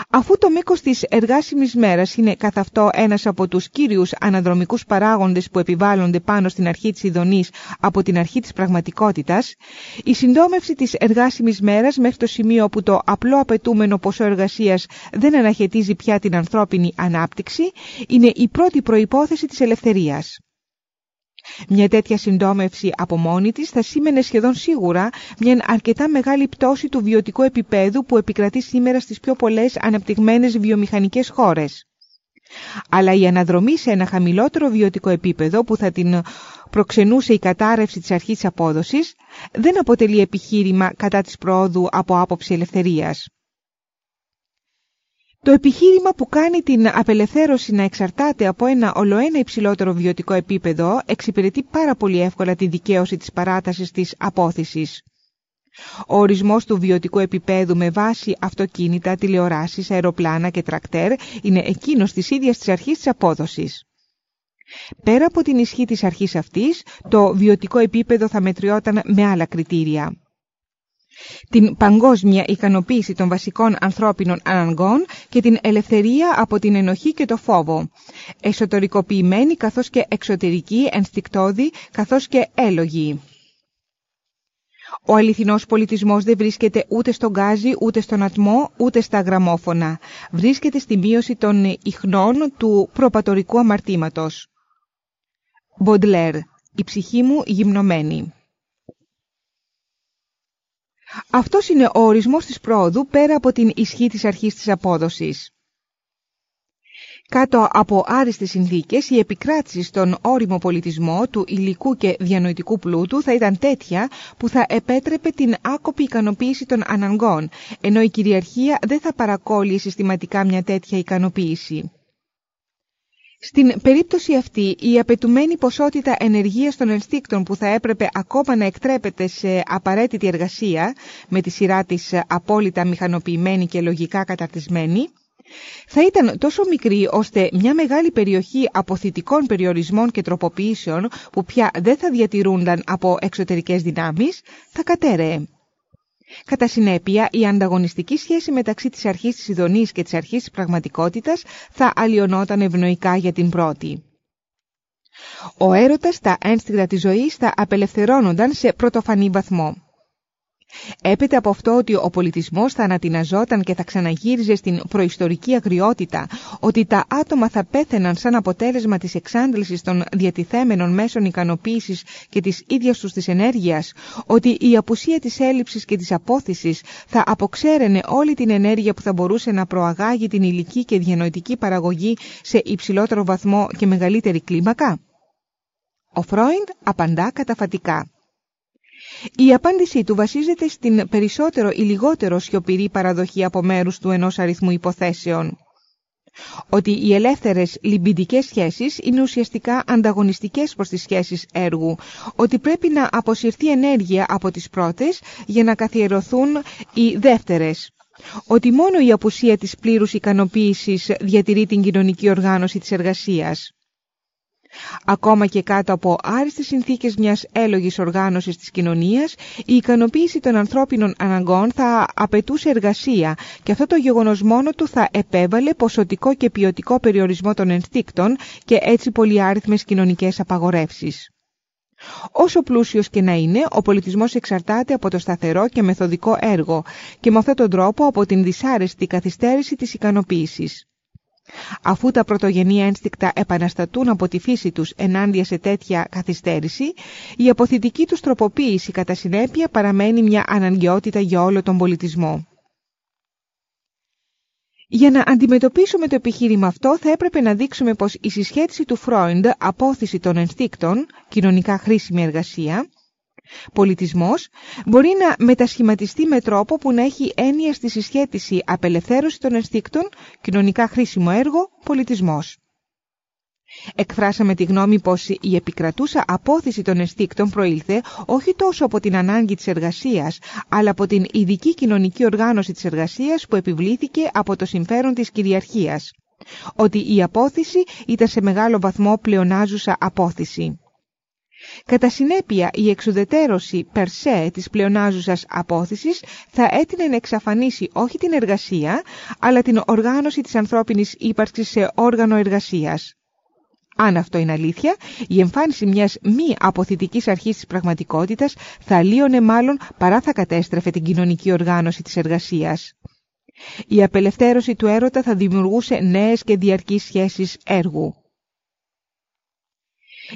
[SPEAKER 1] Αφού το μήκος της εργάσιμης μέρας είναι καθ' αυτό ένας από τους κύριους αναδρομικούς παράγοντες που επιβάλλονται πάνω στην αρχή της ειδονής από την αρχή της πραγματικότητας, η συντόμευση της εργάσιμης μέρας μέχρι το σημείο όπου το απλό απαιτούμενο ποσό εργασίας δεν αναχαιτίζει πια την ανθρώπινη ανάπτυξη είναι η πρώτη προϋπόθεση της ελευθερίας. Μια τέτοια συντόμευση από μόνη της θα σήμαινε σχεδόν σίγουρα μια αρκετά μεγάλη πτώση του βιωτικού επίπεδου που επικρατεί σήμερα στις πιο πολλές αναπτυγμένες βιομηχανικές χώρες. Αλλά η αναδρομή σε ένα χαμηλότερο βιωτικό επίπεδο που θα την προξενούσε η κατάρρευση της αρχής απόδοσης δεν αποτελεί επιχείρημα κατά της προόδου από άποψη ελευθερίας. Το επιχείρημα που κάνει την απελευθέρωση να εξαρτάται από ένα ολοένα υψηλότερο βιωτικό επίπεδο εξυπηρετεί πάρα πολύ εύκολα τη δικαίωση της παράτασης της απόθεσης. Ο ορισμός του βιωτικού επίπεδου με βάση αυτοκίνητα, τηλεοράσεις, αεροπλάνα και τρακτέρ είναι εκείνος της ίδιας της αρχής της απόδοσης. Πέρα από την ισχύ της αρχής αυτής, το βιωτικό επίπεδο θα μετριόταν με άλλα κριτήρια την παγκόσμια ικανοποίηση των βασικών ανθρώπινων αναγκών και την ελευθερία από την ενοχή και το φόβο, εσωτερικοποιημένη καθώς και εξωτερική, ενστικτόδη καθώς και έλογη. Ο αληθινός πολιτισμός δεν βρίσκεται ούτε στον γκάζι, ούτε στον ατμό, ούτε στα γραμμόφωνα. Βρίσκεται στη μείωση των ιχνών του προπατορικού αμαρτήματος. Μποντλέρ, η ψυχή μου γυμνομένη. Αυτός είναι ο ορισμός της πρόοδου πέρα από την ισχύ της αρχής της απόδοσης. Κάτω από άριστες συνθήκες, η επικράτηση στον όριμο πολιτισμό του υλικού και διανοητικού πλούτου θα ήταν τέτοια που θα επέτρεπε την άκοπη ικανοποίηση των αναγκών, ενώ η κυριαρχία δεν θα παρακόλλει συστηματικά μια τέτοια ικανοποίηση. Στην περίπτωση αυτή, η απαιτουμένη ποσότητα ενεργείας των ενστίκτων που θα έπρεπε ακόμα να εκτρέπεται σε απαραίτητη εργασία, με τη σειρά της απόλυτα μηχανοποιημένη και λογικά καταρτισμένη, θα ήταν τόσο μικρή ώστε μια μεγάλη περιοχή αποθητικών περιορισμών και τροποποιήσεων που πια δεν θα διατηρούνταν από εξωτερικές δυνάμεις, θα κατέρεε. Κατά συνέπεια, η ανταγωνιστική σχέση μεταξύ της αρχής της ειδονής και της αρχής της πραγματικότητας θα αλλοιωνόταν ευνοϊκά για την πρώτη. Ο έρωτας, τα ένστικτα της ζωής θα απελευθερώνονταν σε πρωτοφανή βαθμό. Έπειτα από αυτό ότι ο πολιτισμός θα ανατιναζόταν και θα ξαναγύριζε στην προϊστορική αγριότητα, ότι τα άτομα θα πέθαιναν σαν αποτέλεσμα της εξάντλησης των διατηθέμενων μέσων ικανοποίησης και της ίδιας τους της ενέργειας, ότι η απουσία της έλλειψης και της απόθυσης θα αποξέρενε όλη την ενέργεια που θα μπορούσε να προαγάγει την υλική και διανοητική παραγωγή σε υψηλότερο βαθμό και μεγαλύτερη κλίμακα. Ο Φρόιντ απαντά καταφατικά. Η απάντησή του βασίζεται στην περισσότερο ή λιγότερο σιωπηρή παραδοχή από μέρους του ενός αριθμού υποθέσεων. Ότι οι ελεύθερες λιμπιντικές σχέσεις είναι ουσιαστικά ανταγωνιστικές προς τις σχέσεις έργου, ότι πρέπει να αποσυρθεί ενέργεια από τις πρώτες για να καθιερωθούν οι δεύτερες, ότι μόνο η απουσία της πλήρους ικανοποίησης διατηρεί την κοινωνική οργάνωση της εργασίας. Ακόμα και κάτω από άριστες συνθήκες μιας έλογης οργάνωσης της κοινωνίας, η ικανοποίηση των ανθρώπινων αναγκών θα απαιτούσε εργασία και αυτό το γεγονός μόνο του θα επέβαλε ποσοτικό και ποιοτικό περιορισμό των ενστίκτων και έτσι πολυάριθμες κοινωνικές απαγορεύσεις. Όσο πλούσιος και να είναι, ο πολιτισμός εξαρτάται από το σταθερό και μεθοδικό έργο και με αυτόν τον τρόπο από την δυσάρεστη καθυστέρηση της ικανοποίησης. Αφού τα πρωτογενή ένστικτα επαναστατούν από τη φύση τους ενάντια σε τέτοια καθυστέρηση, η αποθητική τους τροποποίηση κατά συνέπεια παραμένει μια αναγκαιότητα για όλο τον πολιτισμό. Για να αντιμετωπίσουμε το επιχείρημα αυτό θα έπρεπε να δείξουμε πως η συσχέτιση του Φρόιντ, απόθεση των ενστίκτων, κοινωνικά χρήσιμη εργασία, Πολιτισμός μπορεί να μετασχηματιστεί με τρόπο που να έχει έννοια στη συσχέτιση απελευθέρωση των ενστίκτων, κοινωνικά χρήσιμο έργο, πολιτισμός. Εκφράσαμε τη γνώμη πως η επικρατούσα απόθεση των ενστίκτων προήλθε όχι τόσο από την ανάγκη της εργασίας, αλλά από την ειδική κοινωνική οργάνωση της εργασίας που επιβλήθηκε από το συμφέρον της κυριαρχίας. Ότι η απόθεση ήταν σε μεγάλο βαθμό πλεονάζουσα απόθεση. Κατά συνέπεια, η εξουδετέρωση περσέ της πλεονάζουσας απόθεσης θα έτεινε να εξαφανίσει όχι την εργασία, αλλά την οργάνωση της ανθρώπινης ύπαρξης σε όργανο εργασίας. Αν αυτό είναι αλήθεια, η εμφάνιση μιας μη αποθητικής αρχής της πραγματικότητας θα λύωνε μάλλον παρά θα κατέστρεφε την κοινωνική οργάνωση της εργασίας. Η απελευθέρωση του έρωτα θα δημιουργούσε νέες και διαρκείς σχέσεις έργου.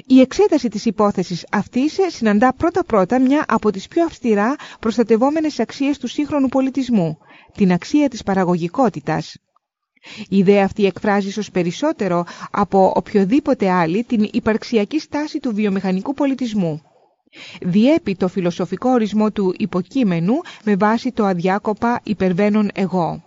[SPEAKER 1] Η εξέταση της υπόθεσης αυτής συναντά πρώτα-πρώτα μια από τις πιο αυστηρά προστατευόμενες αξίες του σύγχρονου πολιτισμού, την αξία της παραγωγικότητας. Η ιδέα αυτή εκφράζεις ίσως περισσότερο από οποιοδήποτε άλλη την υπαρξιακή στάση του βιομηχανικού πολιτισμού. Διέπει το φιλοσοφικό ορισμό του υποκείμενου με βάση το αδιάκοπα υπερβαίνον εγώ.